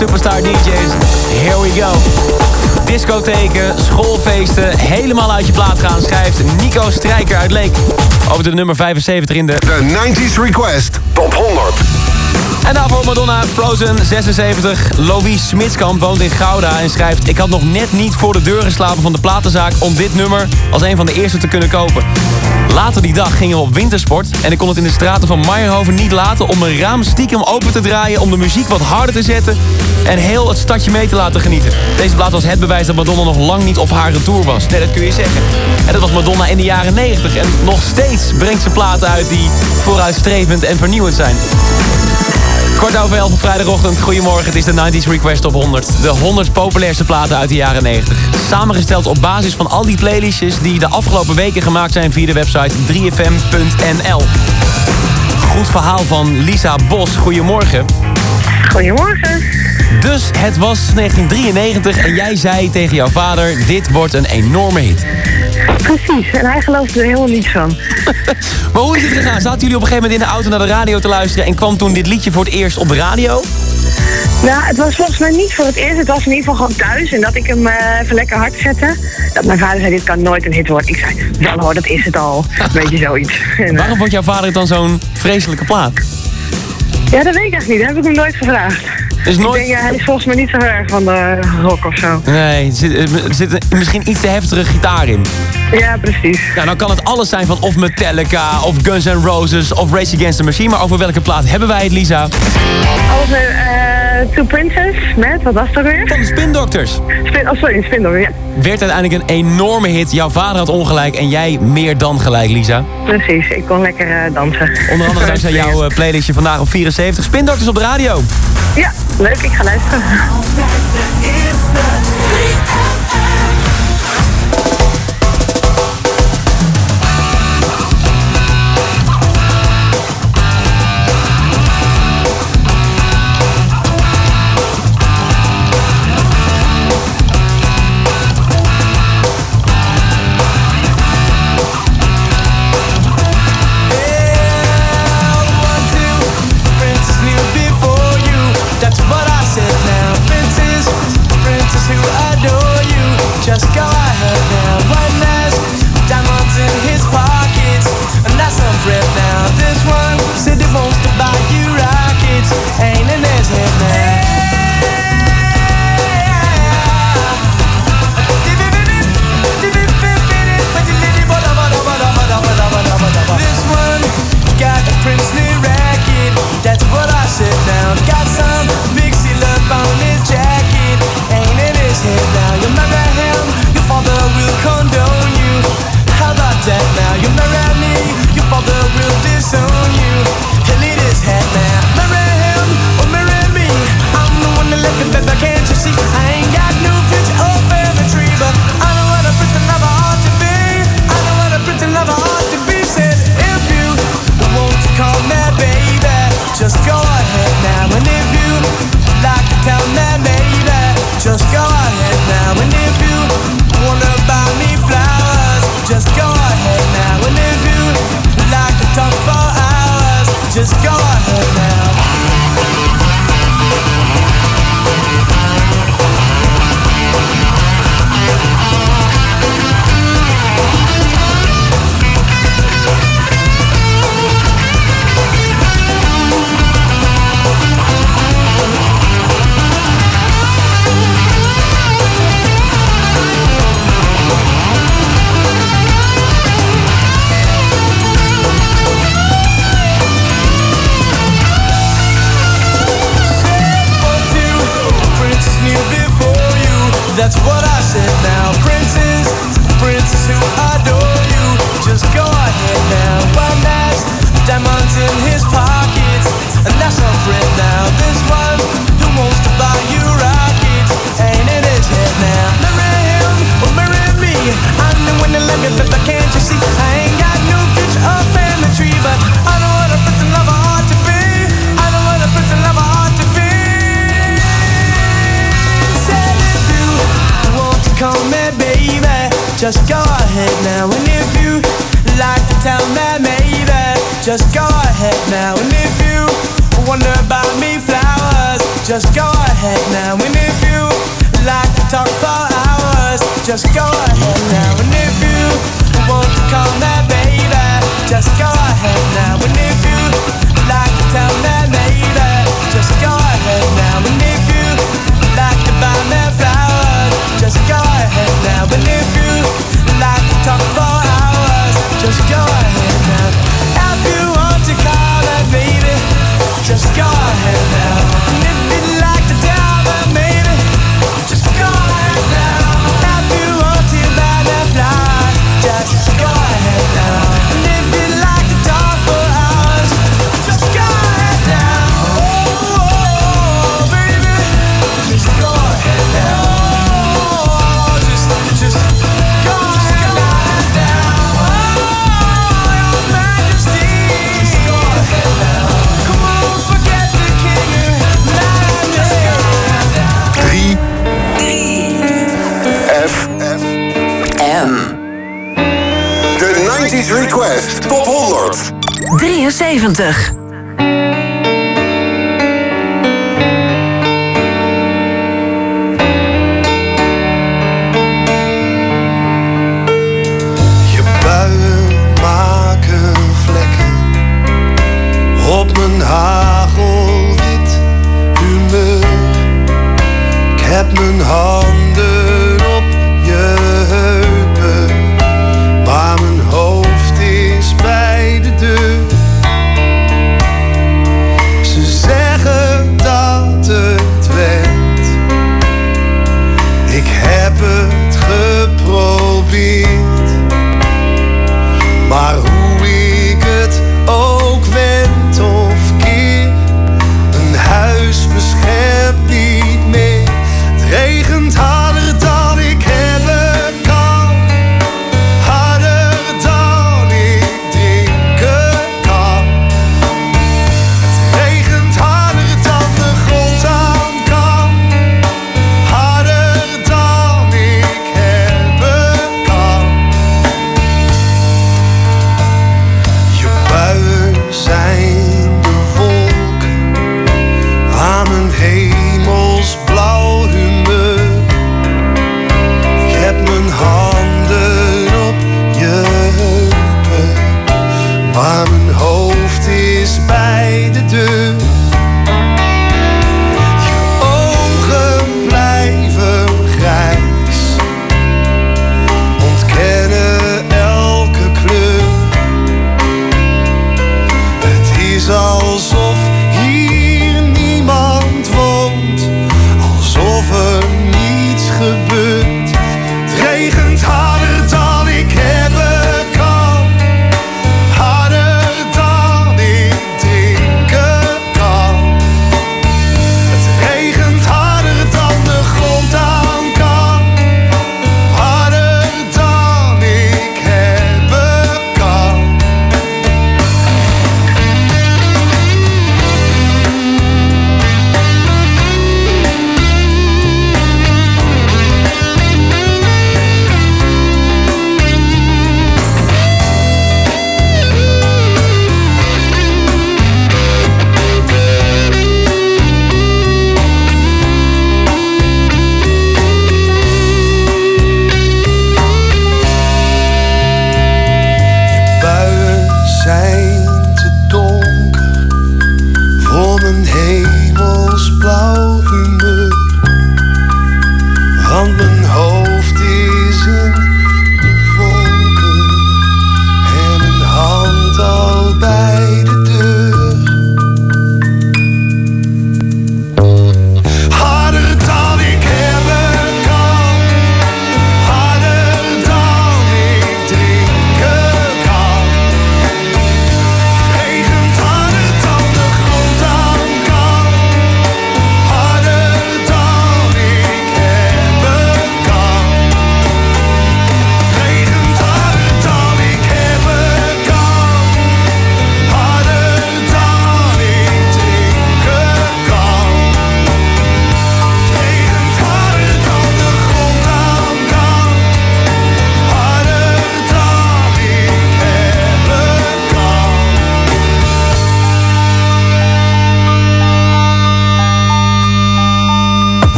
Speaker 2: Superstar DJ's. Here we go. Discotheken, schoolfeesten, helemaal uit je plaat gaan... schrijft Nico Strijker uit Leek. Over de nummer 75 in de...
Speaker 4: De 90s Request Top 100.
Speaker 2: En daarvoor Madonna, Frozen 76. Louis Smitskamp woont in Gouda en schrijft... Ik had nog net niet voor de deur geslapen van de platenzaak... om dit nummer als een van de eerste te kunnen kopen. Later die dag gingen we op wintersport... en ik kon het in de straten van Meijerhoven niet laten... om mijn raam stiekem open te draaien... om de muziek wat harder te zetten... en heel het stadje mee te laten genieten. Deze plaat was het bewijs dat Madonna nog lang niet op haar retour was. Nee, dat kun je zeggen. En dat was Madonna in de jaren 90. En nog steeds brengt ze platen uit die vooruitstrevend en vernieuwend zijn. Kort over 11 op vrijdagochtend. Goedemorgen, het is de 90s Request op 100. De 100 populairste platen uit de jaren 90. Samengesteld op basis van al die playlistjes... die de afgelopen weken gemaakt zijn via de website 3fm.nl. Goed verhaal van Lisa Bos. Goedemorgen.
Speaker 22: Goedemorgen.
Speaker 2: Dus het was 1993 en jij zei tegen jouw vader... dit wordt een enorme hit.
Speaker 22: Precies, en hij geloofde er helemaal niets van.
Speaker 2: Maar hoe is het gegaan? Zaten jullie op een gegeven moment in de auto naar de radio te luisteren... en kwam toen dit liedje voor het eerst op de radio?
Speaker 22: Nou, het was volgens mij niet voor het eerst. Het was in ieder geval gewoon thuis. En dat ik hem eh, even lekker hard zette. Dat mijn vader zei, dit kan nooit een hit worden. Ik zei, wel hoor, dat is het al. Weet je, zoiets. En, eh,
Speaker 2: Waarom vond jouw vader het dan zo'n vreselijke plaat?
Speaker 22: ja, dat weet ik echt niet. Dat heb ik hem nooit gevraagd.
Speaker 2: Is nooit-
Speaker 22: Ik denk, ja, hij is volgens mij niet zo heel erg van de rock of zo.
Speaker 2: Nee, er zit, er zit misschien iets te heftige gitaar in.
Speaker 22: Ja, precies.
Speaker 2: Nou, dan kan het alles zijn van of Metallica, of Guns N' Roses, of Race Against the Machine. Maar over welke plaat hebben wij het, Lisa?
Speaker 22: Over eh Two Princess met, wat was dat weer?
Speaker 2: Van de Spin Doctors.
Speaker 22: Spin, oh, sorry, Spin Doctors, ja.
Speaker 2: Werd uiteindelijk een enorme hit. Jouw vader had ongelijk en jij meer dan gelijk, Lisa.
Speaker 22: Precies, ik kon lekker eh, dansen.
Speaker 2: Onder andere dankzij jouw eh, playlistje vandaag op 74. Spin Doctors op de radio.
Speaker 22: Ja, leuk, ik ga luisteren.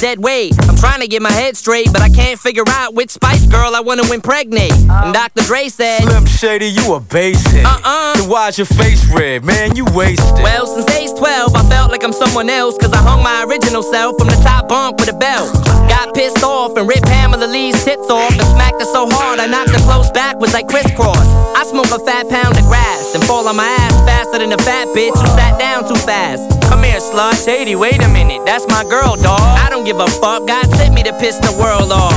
Speaker 44: Dead weight. I'm trying to get my head straight, but I can't figure out which Spice Girl I wanna impregnate. And Dr. Dre said,
Speaker 45: Slim Shady, you a basic.
Speaker 44: Uh-uh.
Speaker 45: Then why's your face red, man? You wasted.
Speaker 44: Well, since age 12, I felt like I'm someone else, cause I hung my original self from the top bunk with a belt. Got pissed off and ripped Pamela Lee's tits off and smacked her so hard I knocked her close backwards like crisscross. I smoke a fat pound of grass and fall on my ass faster than a fat bitch who sat down too fast. Come here, slut. Shady, wait a minute. That's my girl, dog. I don't give a fuck. God sent me to piss the world off.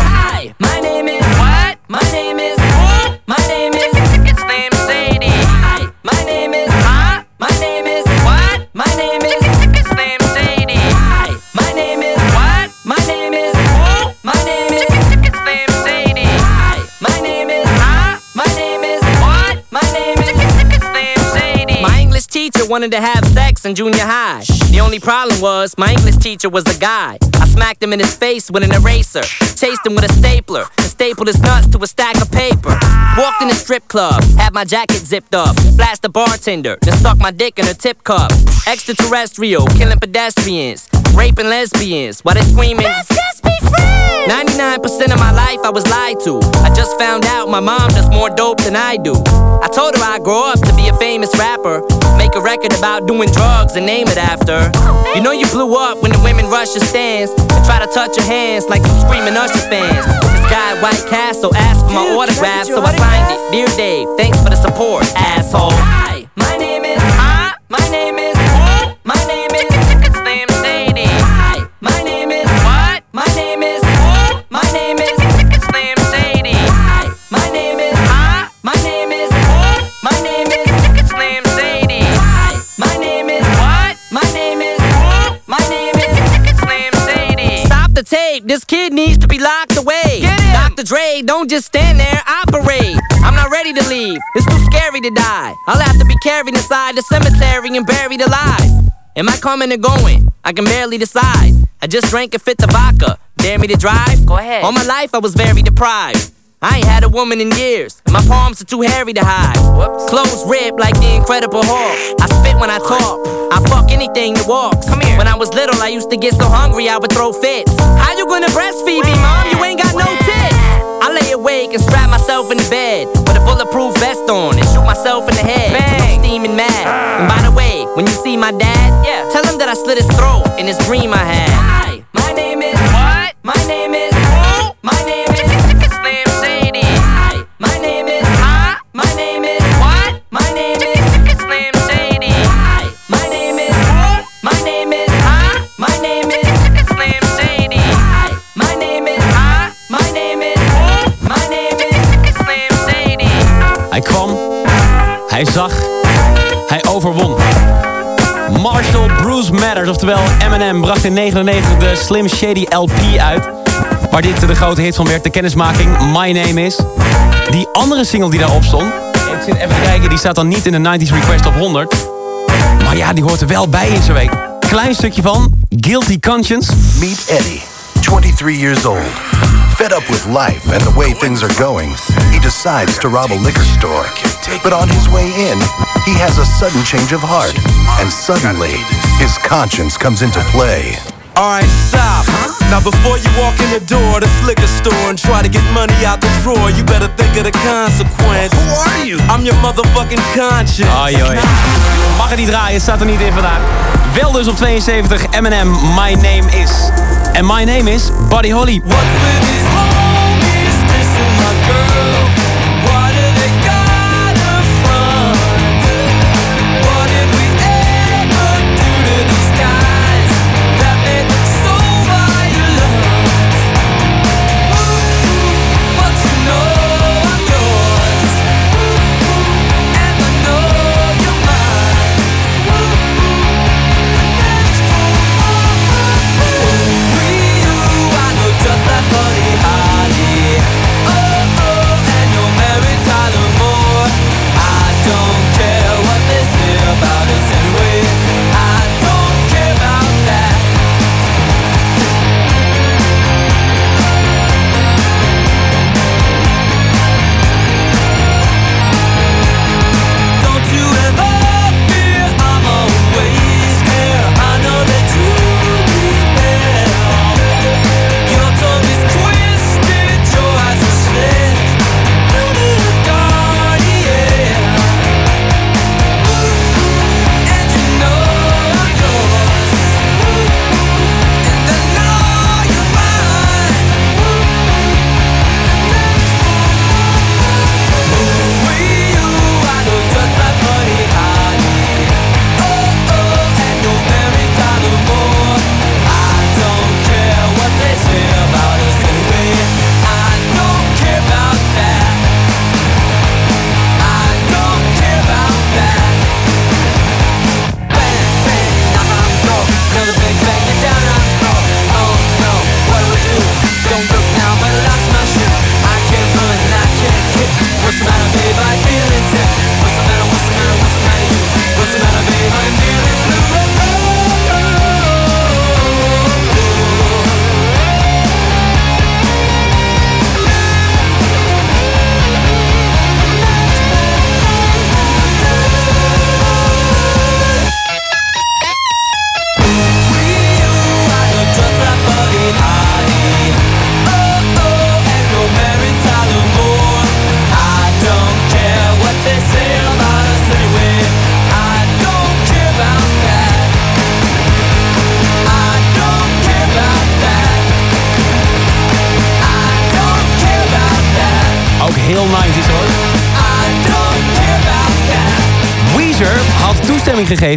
Speaker 44: Wanted to have sex in junior high. The only problem was my English teacher was a guy. I smacked him in his face with an eraser, chased him with a stapler, and stapled his nuts to a stack of paper. Walked in a strip club, had my jacket zipped up, flashed the bartender, then stuck my dick in her tip cup. Extraterrestrial, killing pedestrians, raping lesbians, while they screaming. Let's just be friends. 99% of my life I was lied to. I just found out my mom does more dope than I do. I told her I'd grow up to be a famous rapper, make a record about doing drugs and name it after. You know you blew up when the women rush your stands and try to touch your hands like some screaming Usher fans. This guy at White Castle asked for my autograph, so I signed it. Dear Dave, thanks for the support, asshole. Hi, my name tape. This kid needs to be locked away. Dr. Dre, don't just stand there, operate. I'm not ready to leave. It's too scary to die. I'll have to be carried inside the cemetery and buried alive. Am I coming or going? I can barely decide. I just drank a fifth of vodka. Dare me to drive? Go ahead. All my life I was very deprived. I ain't had a woman in years. My palms are too hairy to hide. Clothes ripped like the Incredible Hulk. I spit when I talk. I fuck anything that walks. Come here. When I was little, I used to get so hungry I would throw fits. How you gonna breastfeed me, mom? You ain't got no tits. I lay awake and strap myself in the bed with a bulletproof vest on and shoot myself in the head. Bang. I'm steaming mad. And by the way, when you see my dad, yeah, tell him that I slit his throat in this dream I had. Hi, my name is what? My name is
Speaker 2: Hij kwam, hij zag, hij overwon. Marshall Bruce Matters, oftewel Eminem, bracht in 99 de Slim Shady LP uit. Waar dit de grote hit van werd, de kennismaking My Name Is. Die andere single die daarop stond, ik zit even kijken, die staat dan niet in de 90s Request op 100. Maar ja, die hoort er wel bij in zijn week. Klein stukje van Guilty Conscience.
Speaker 46: Meet Eddie, 23 years old. Fed up with life and the way things are going, he decides to rob a liquor store. But on his way in, he has a sudden change of heart, and suddenly, his conscience comes into play.
Speaker 47: Alright, stop. Now before you walk in the door of this liquor store and try to get money out the drawer, you better think of the consequence. Who are you? I'm your motherfucking conscience.
Speaker 2: Ai, oi. Mag het niet draaien, staat er niet in vandaag. Wel dus op 72, Eminem, My Name Is. En My Name Is Buddy Holly.
Speaker 44: We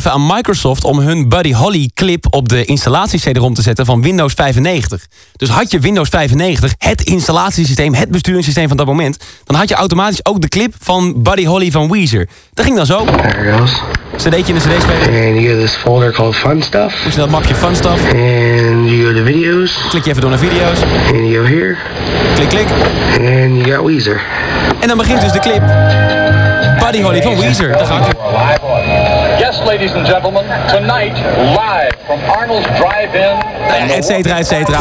Speaker 2: gegeven aan Microsoft om hun Buddy Holly clip op de installatie-CD-ROM te zetten van Windows 95. Dus had je Windows 95, het installatiesysteem, het besturingssysteem van dat moment, dan had je automatisch ook de clip van Buddy Holly van Weezer. Dat ging dan zo. CD'tje in de CD-speler.
Speaker 48: And you get this folder called Fun Stuff.
Speaker 2: Moet je dat mapje Fun Stuff.
Speaker 48: And you go to videos.
Speaker 2: Klik je even door naar video's.
Speaker 48: And you go here.
Speaker 2: Klik, klik.
Speaker 48: And you got Weezer.
Speaker 2: En dan begint dus de clip. Buddy Holly van Weezer. Daar gaat hij.
Speaker 49: Yes, ladies and gentlemen, tonight live from Arnold's Drive-In.
Speaker 2: Et cetera, et cetera.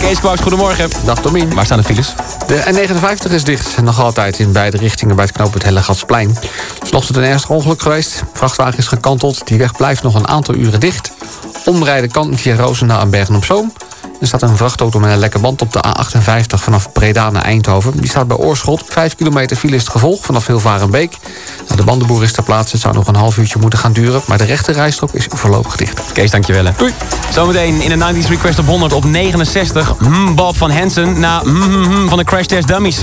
Speaker 2: Kees Kwaks, goedemorgen.
Speaker 9: Dag Domien.
Speaker 2: Waar staan de files?
Speaker 9: De N59 is dicht, nog altijd in beide richtingen bij het knooppunt Hellegatsplein. Vanochtend een ernstig ongeluk geweest. Vrachtwagen is gekanteld, die weg blijft nog een aantal uren dicht. Omrijden kan via Roosendaal en Bergen-op-Zoom. Er staat een vrachtauto met een lekke band op de A58 vanaf Breda naar Eindhoven. Die staat bij Oorschot. 5 kilometer file is het gevolg vanaf Hilvarenbeek. Nou, de bandenboer is ter plaatse. Het zou nog een half uurtje moeten gaan duren. Maar de rechte rijstrook is voorlopig dicht.
Speaker 2: Kees, dankjewel. hè. Doei. Zometeen in de 90s Request op 100 op 69. Hmm, Bob van Hansen na hmm, hmm van de Crash Test Dummies.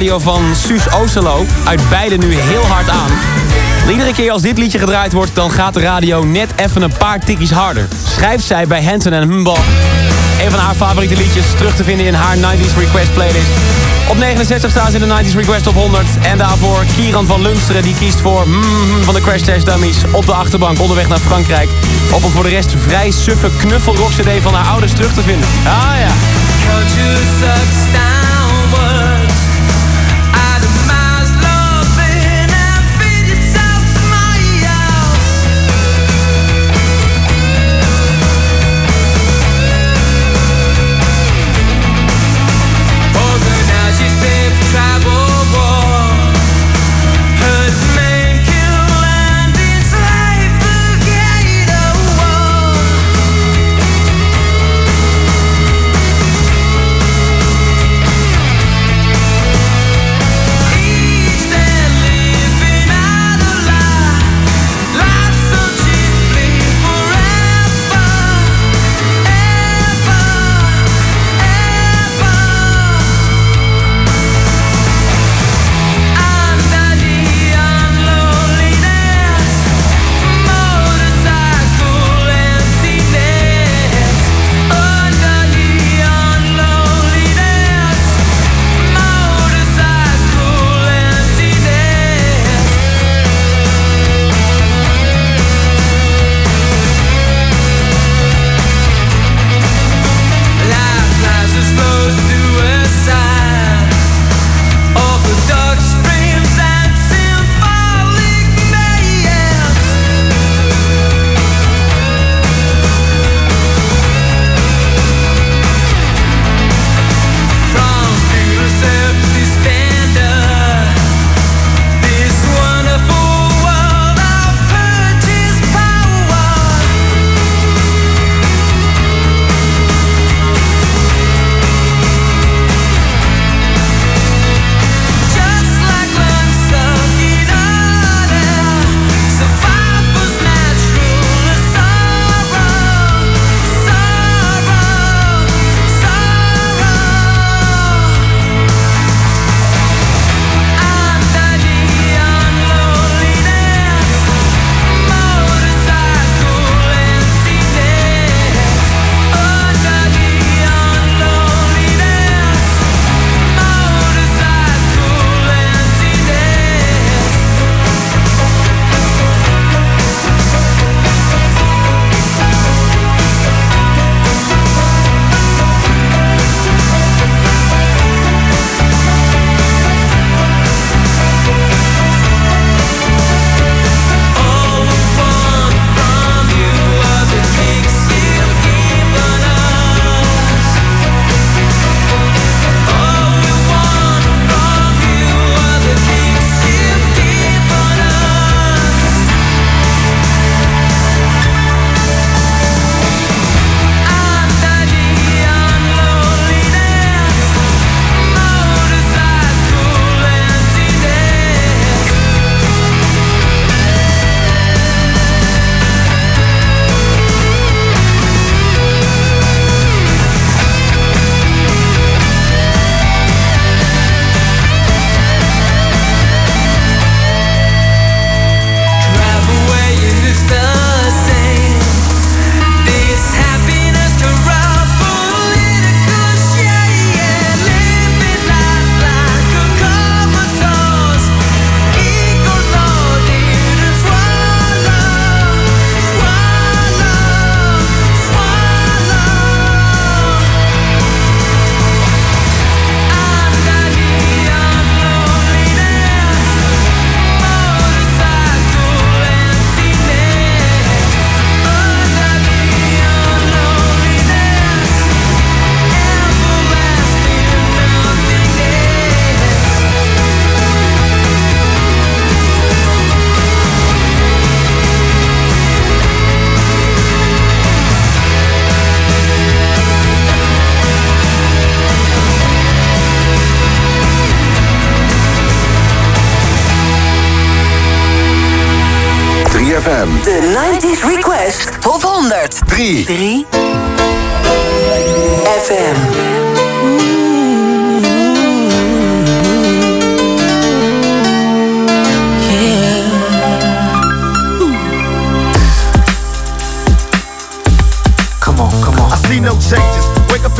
Speaker 18: radio van Suus Oosterlo uit beide nu heel hard aan. Iedere keer als dit liedje gedraaid wordt, dan gaat de radio net even een paar tikjes harder. Schrijft zij bij Hanson en Humbal. Een van haar favoriete liedjes terug te vinden in haar 90s Request playlist. Op 69 staan ze in de 90s Request op 100. En daarvoor Kieran van Lunsteren die kiest voor mm, van de Crash Test Dummies op de achterbank onderweg naar Frankrijk. Op een voor de rest vrij suffe knuffelrock cd van haar ouders terug te vinden. Ah ja.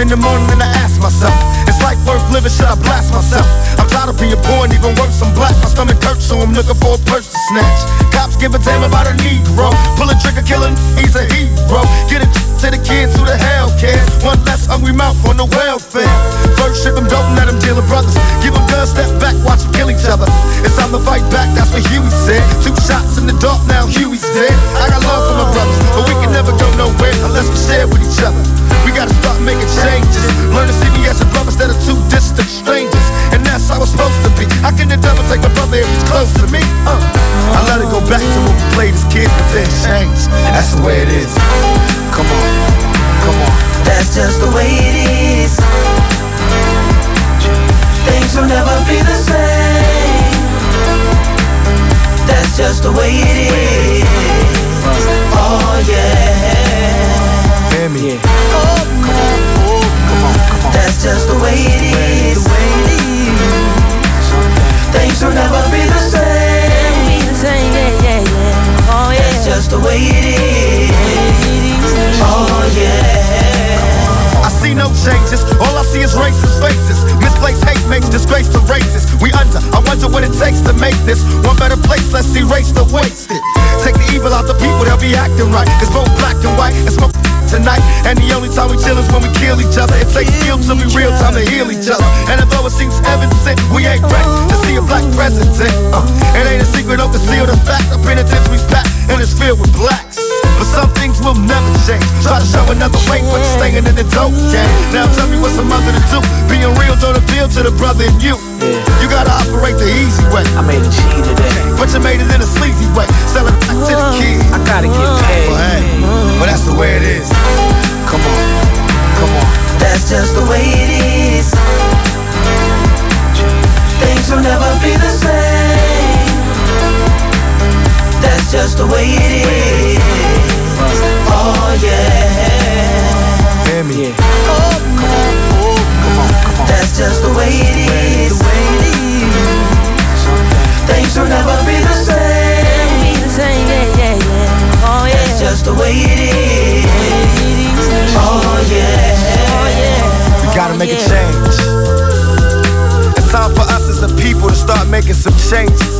Speaker 50: In the morning and I ask myself, is life worth living? Should I blast myself? I'm tired of being poor and even worse, I'm black. My stomach hurts, so I'm looking for a purse to snatch. Cops give a damn about a Negro. Pull a trigger, killing, he's a hero. Get it to the kids who the hell cares. One less hungry mouth on the welfare. First ship them, don't let them deal with brothers. Give them guns, step back, watch them kill each other. It's time to fight back, that's what Huey said. Two shots in the dark, now Huey's dead. I got love for my brothers, but we can never go nowhere unless we share with each other. We gotta start making changes. Learn to see me as a brother instead of two distant strangers. And that's how it's supposed to be. How can the devil take my brother if he's close to me? Uh, I let it go back to when we played as kids, but then changed. And that's the way it is. Come on, come on.
Speaker 44: That's just the way it is. Things will never be the same. That's just the way it is. Oh yeah.
Speaker 50: Hear me.
Speaker 44: Oh, come on. Oh, come on, come on. That's just the way it is. Things will never be the same. The way it is. Oh yeah.
Speaker 50: I see no changes. All I see is racist faces. Misplaced hate makes disgrace to races. We under. I wonder what it takes to make this one better place. Let's erase the wasted. Take the evil out the people, they'll be acting right. It's both black and white. It's smoke tonight. And the only time we chill is when we kill each other. It takes skill to be real time to heal each other. And although it seems evident, we ain't ready to see a black president. Uh, it ain't a secret, don't conceal the fact. The penitentiary's packed and it's filled with blacks. But some things will never change. Try to show another way, but you're staying in the dope game. Now tell me what's a mother to do. Being real don't appeal to the brother in you. You gotta operate the easy way.
Speaker 42: I made a G today.
Speaker 50: But you made it in a sleazy way. Selling back to the kids.
Speaker 42: I gotta get paid.
Speaker 50: Well, hey, well, that's the way it is. Come on, come on.
Speaker 44: That's just the way it is. Things will never be the same. That's just the way it is. Oh yeah.
Speaker 50: Hear me.
Speaker 44: Oh, come on. Oh, come on, come on. That's just the way it is. Things will never be the same. Be the same, yeah, yeah, yeah. Oh yeah. That's just the way it is. Oh yeah. Oh yeah.
Speaker 50: We gotta oh, make a change. It's time for us as a people to start making some changes.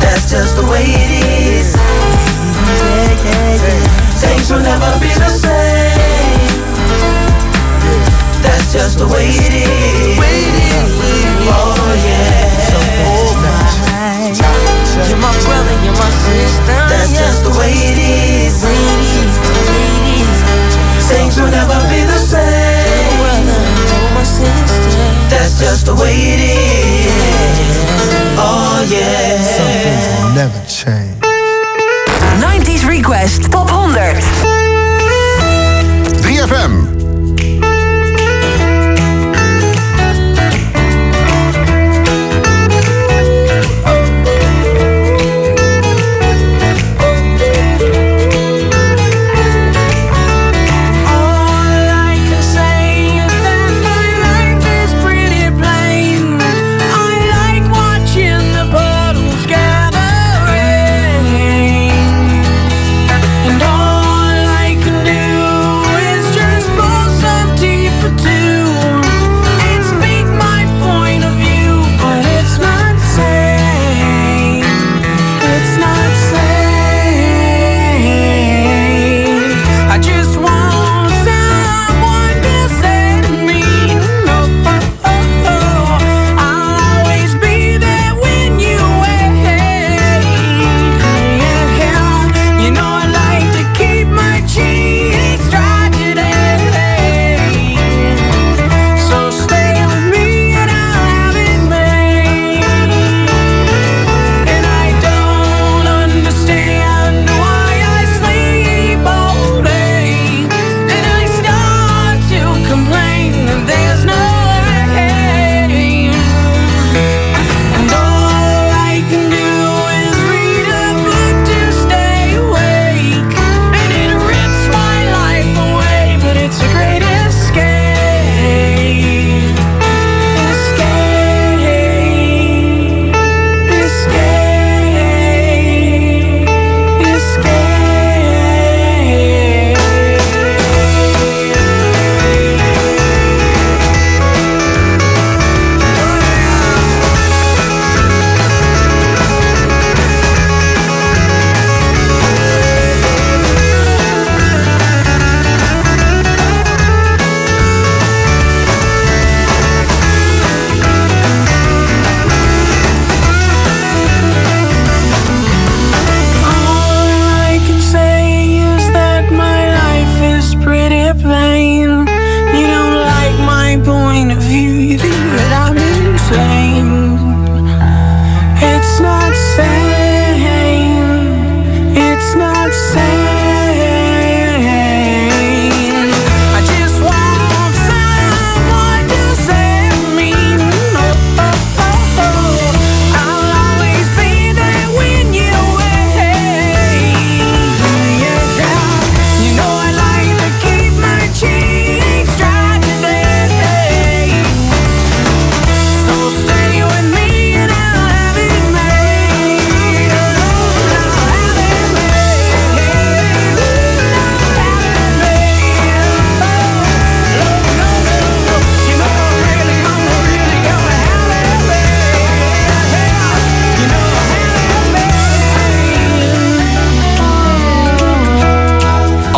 Speaker 44: That's just the way it is. Mm, yeah, yeah,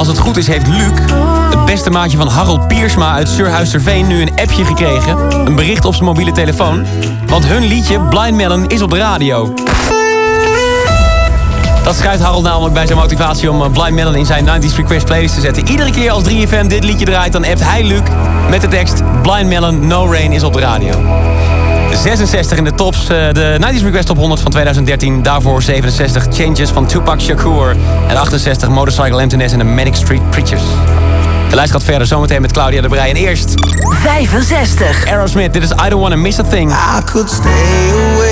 Speaker 2: Als het goed is heeft Luc, het beste maatje van Harold Piersma uit Surhuisterveen... nu een appje gekregen, een bericht op zijn mobiele telefoon. Want hun liedje Blind Melon is op de radio. Dat schrijft Harold namelijk bij zijn motivatie om eh, Blind Melon in zijn 90s Request playlist te zetten. Iedere keer als 3FM dit liedje draait, dan appt hij Luc met de tekst Blind Melon, No Rain is op de radio. 66 in de tops, eh, de 90s Request Top 100 van 2013. Daarvoor 67 Changes van Tupac Shakur. En 68 Motorcycle Emptiness en de Manic Street Preachers. De lijst gaat verder zometeen met Claudia de Brij. En eerst
Speaker 8: 65.
Speaker 2: Aerosmith, dit is I Don't Wanna Miss a Thing.
Speaker 18: I could stay awake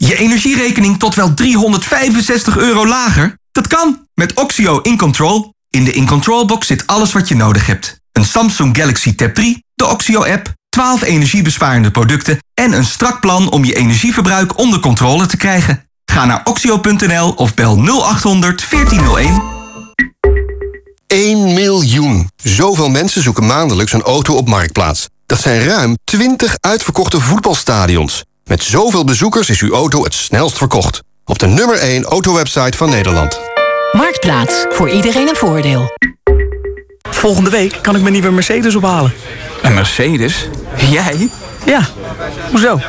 Speaker 51: Je energierekening tot wel 365 euro lager? Dat kan met Oxio In Control. In de In Control box zit alles wat je nodig hebt. Een Samsung Galaxy Tab 3, de Oxio app, 12 energiebesparende producten en een strak plan om je energieverbruik onder controle te krijgen. Ga naar oxio.nl of bel 0800 1401.
Speaker 4: 1 miljoen. Zoveel mensen zoeken maandelijks een auto op Marktplaats. Dat zijn ruim 20 uitverkochte voetbalstadions. Met zoveel bezoekers is uw auto het snelst verkocht. Op de nummer 1 autowebsite van Nederland.
Speaker 52: Marktplaats. Voor iedereen een voordeel.
Speaker 32: Volgende week kan ik mijn nieuwe Mercedes ophalen.
Speaker 53: Een Mercedes? Jij?
Speaker 32: Ja. Hoezo?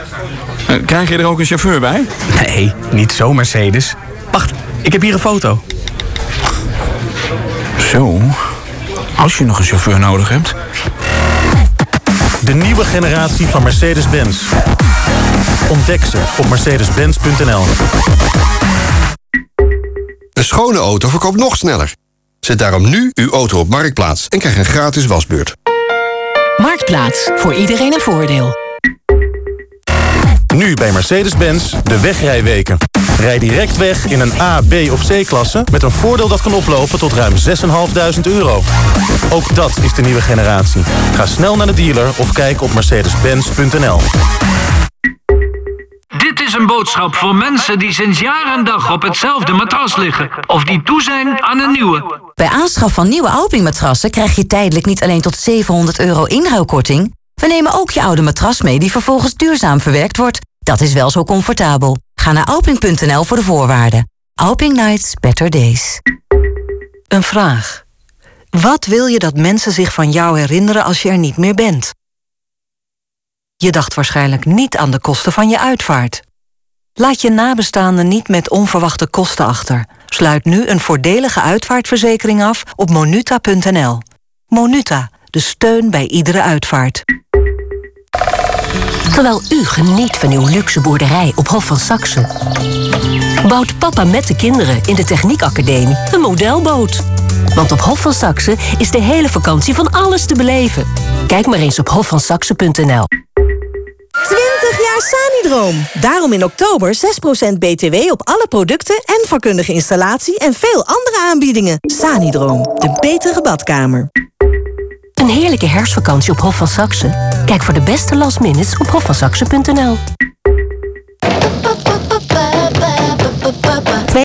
Speaker 53: Eh, Krijg je er ook een chauffeur bij?
Speaker 32: Nee, niet zo Mercedes. Wacht, ik heb hier een foto.
Speaker 53: Zo. Als je nog een chauffeur nodig hebt.
Speaker 54: De nieuwe generatie van Mercedes-Benz. Ontdek ze op mercedes-benz.nl.
Speaker 4: Een schone auto verkoopt nog sneller. Zet daarom nu uw auto op Marktplaats en krijg een gratis wasbeurt.
Speaker 8: Marktplaats. Voor iedereen een voordeel.
Speaker 54: Nu bij Mercedes-Benz de wegrijweken. Rij direct weg in een A, B of C-klasse... met een voordeel dat kan oplopen tot ruim 6.500 euro. Ook dat is de nieuwe generatie. Ga snel naar de dealer of kijk op mercedes-benz.nl.
Speaker 55: Dit is een boodschap voor mensen die sinds jaar en dag op hetzelfde matras liggen. Of die toe zijn aan een nieuwe.
Speaker 56: Bij aanschaf van nieuwe Alping-matrassen krijg je tijdelijk niet alleen tot 700 euro inruilkorting. We nemen ook je oude matras mee die vervolgens duurzaam verwerkt wordt. Dat is wel zo comfortabel. Ga naar alping.nl voor de voorwaarden. Alping Nights, better days.
Speaker 57: Een vraag. Wat wil je dat mensen zich van jou herinneren als je er niet meer bent? Je dacht waarschijnlijk niet aan de kosten van je uitvaart. Laat je nabestaanden niet met onverwachte kosten achter. Sluit nu een voordelige uitvaartverzekering af op monuta.nl. Monuta, de steun bij iedere uitvaart.
Speaker 8: Terwijl u geniet van uw luxe boerderij op Hof van Saxe. Bouwt papa met de kinderen in de Techniekacademie een modelboot. Want op Hof van Saxe is de hele vakantie van alles te beleven. Kijk maar eens op hofvansaxe.nl.
Speaker 58: 20 jaar Sanidroom. Daarom in oktober 6% BTW op alle producten en vakkundige installatie en veel andere aanbiedingen. Sanidroom, de betere badkamer.
Speaker 8: Een heerlijke herfstvakantie op Hof van Saxe? Kijk voor de beste last minutes op hofvansaxe.nl.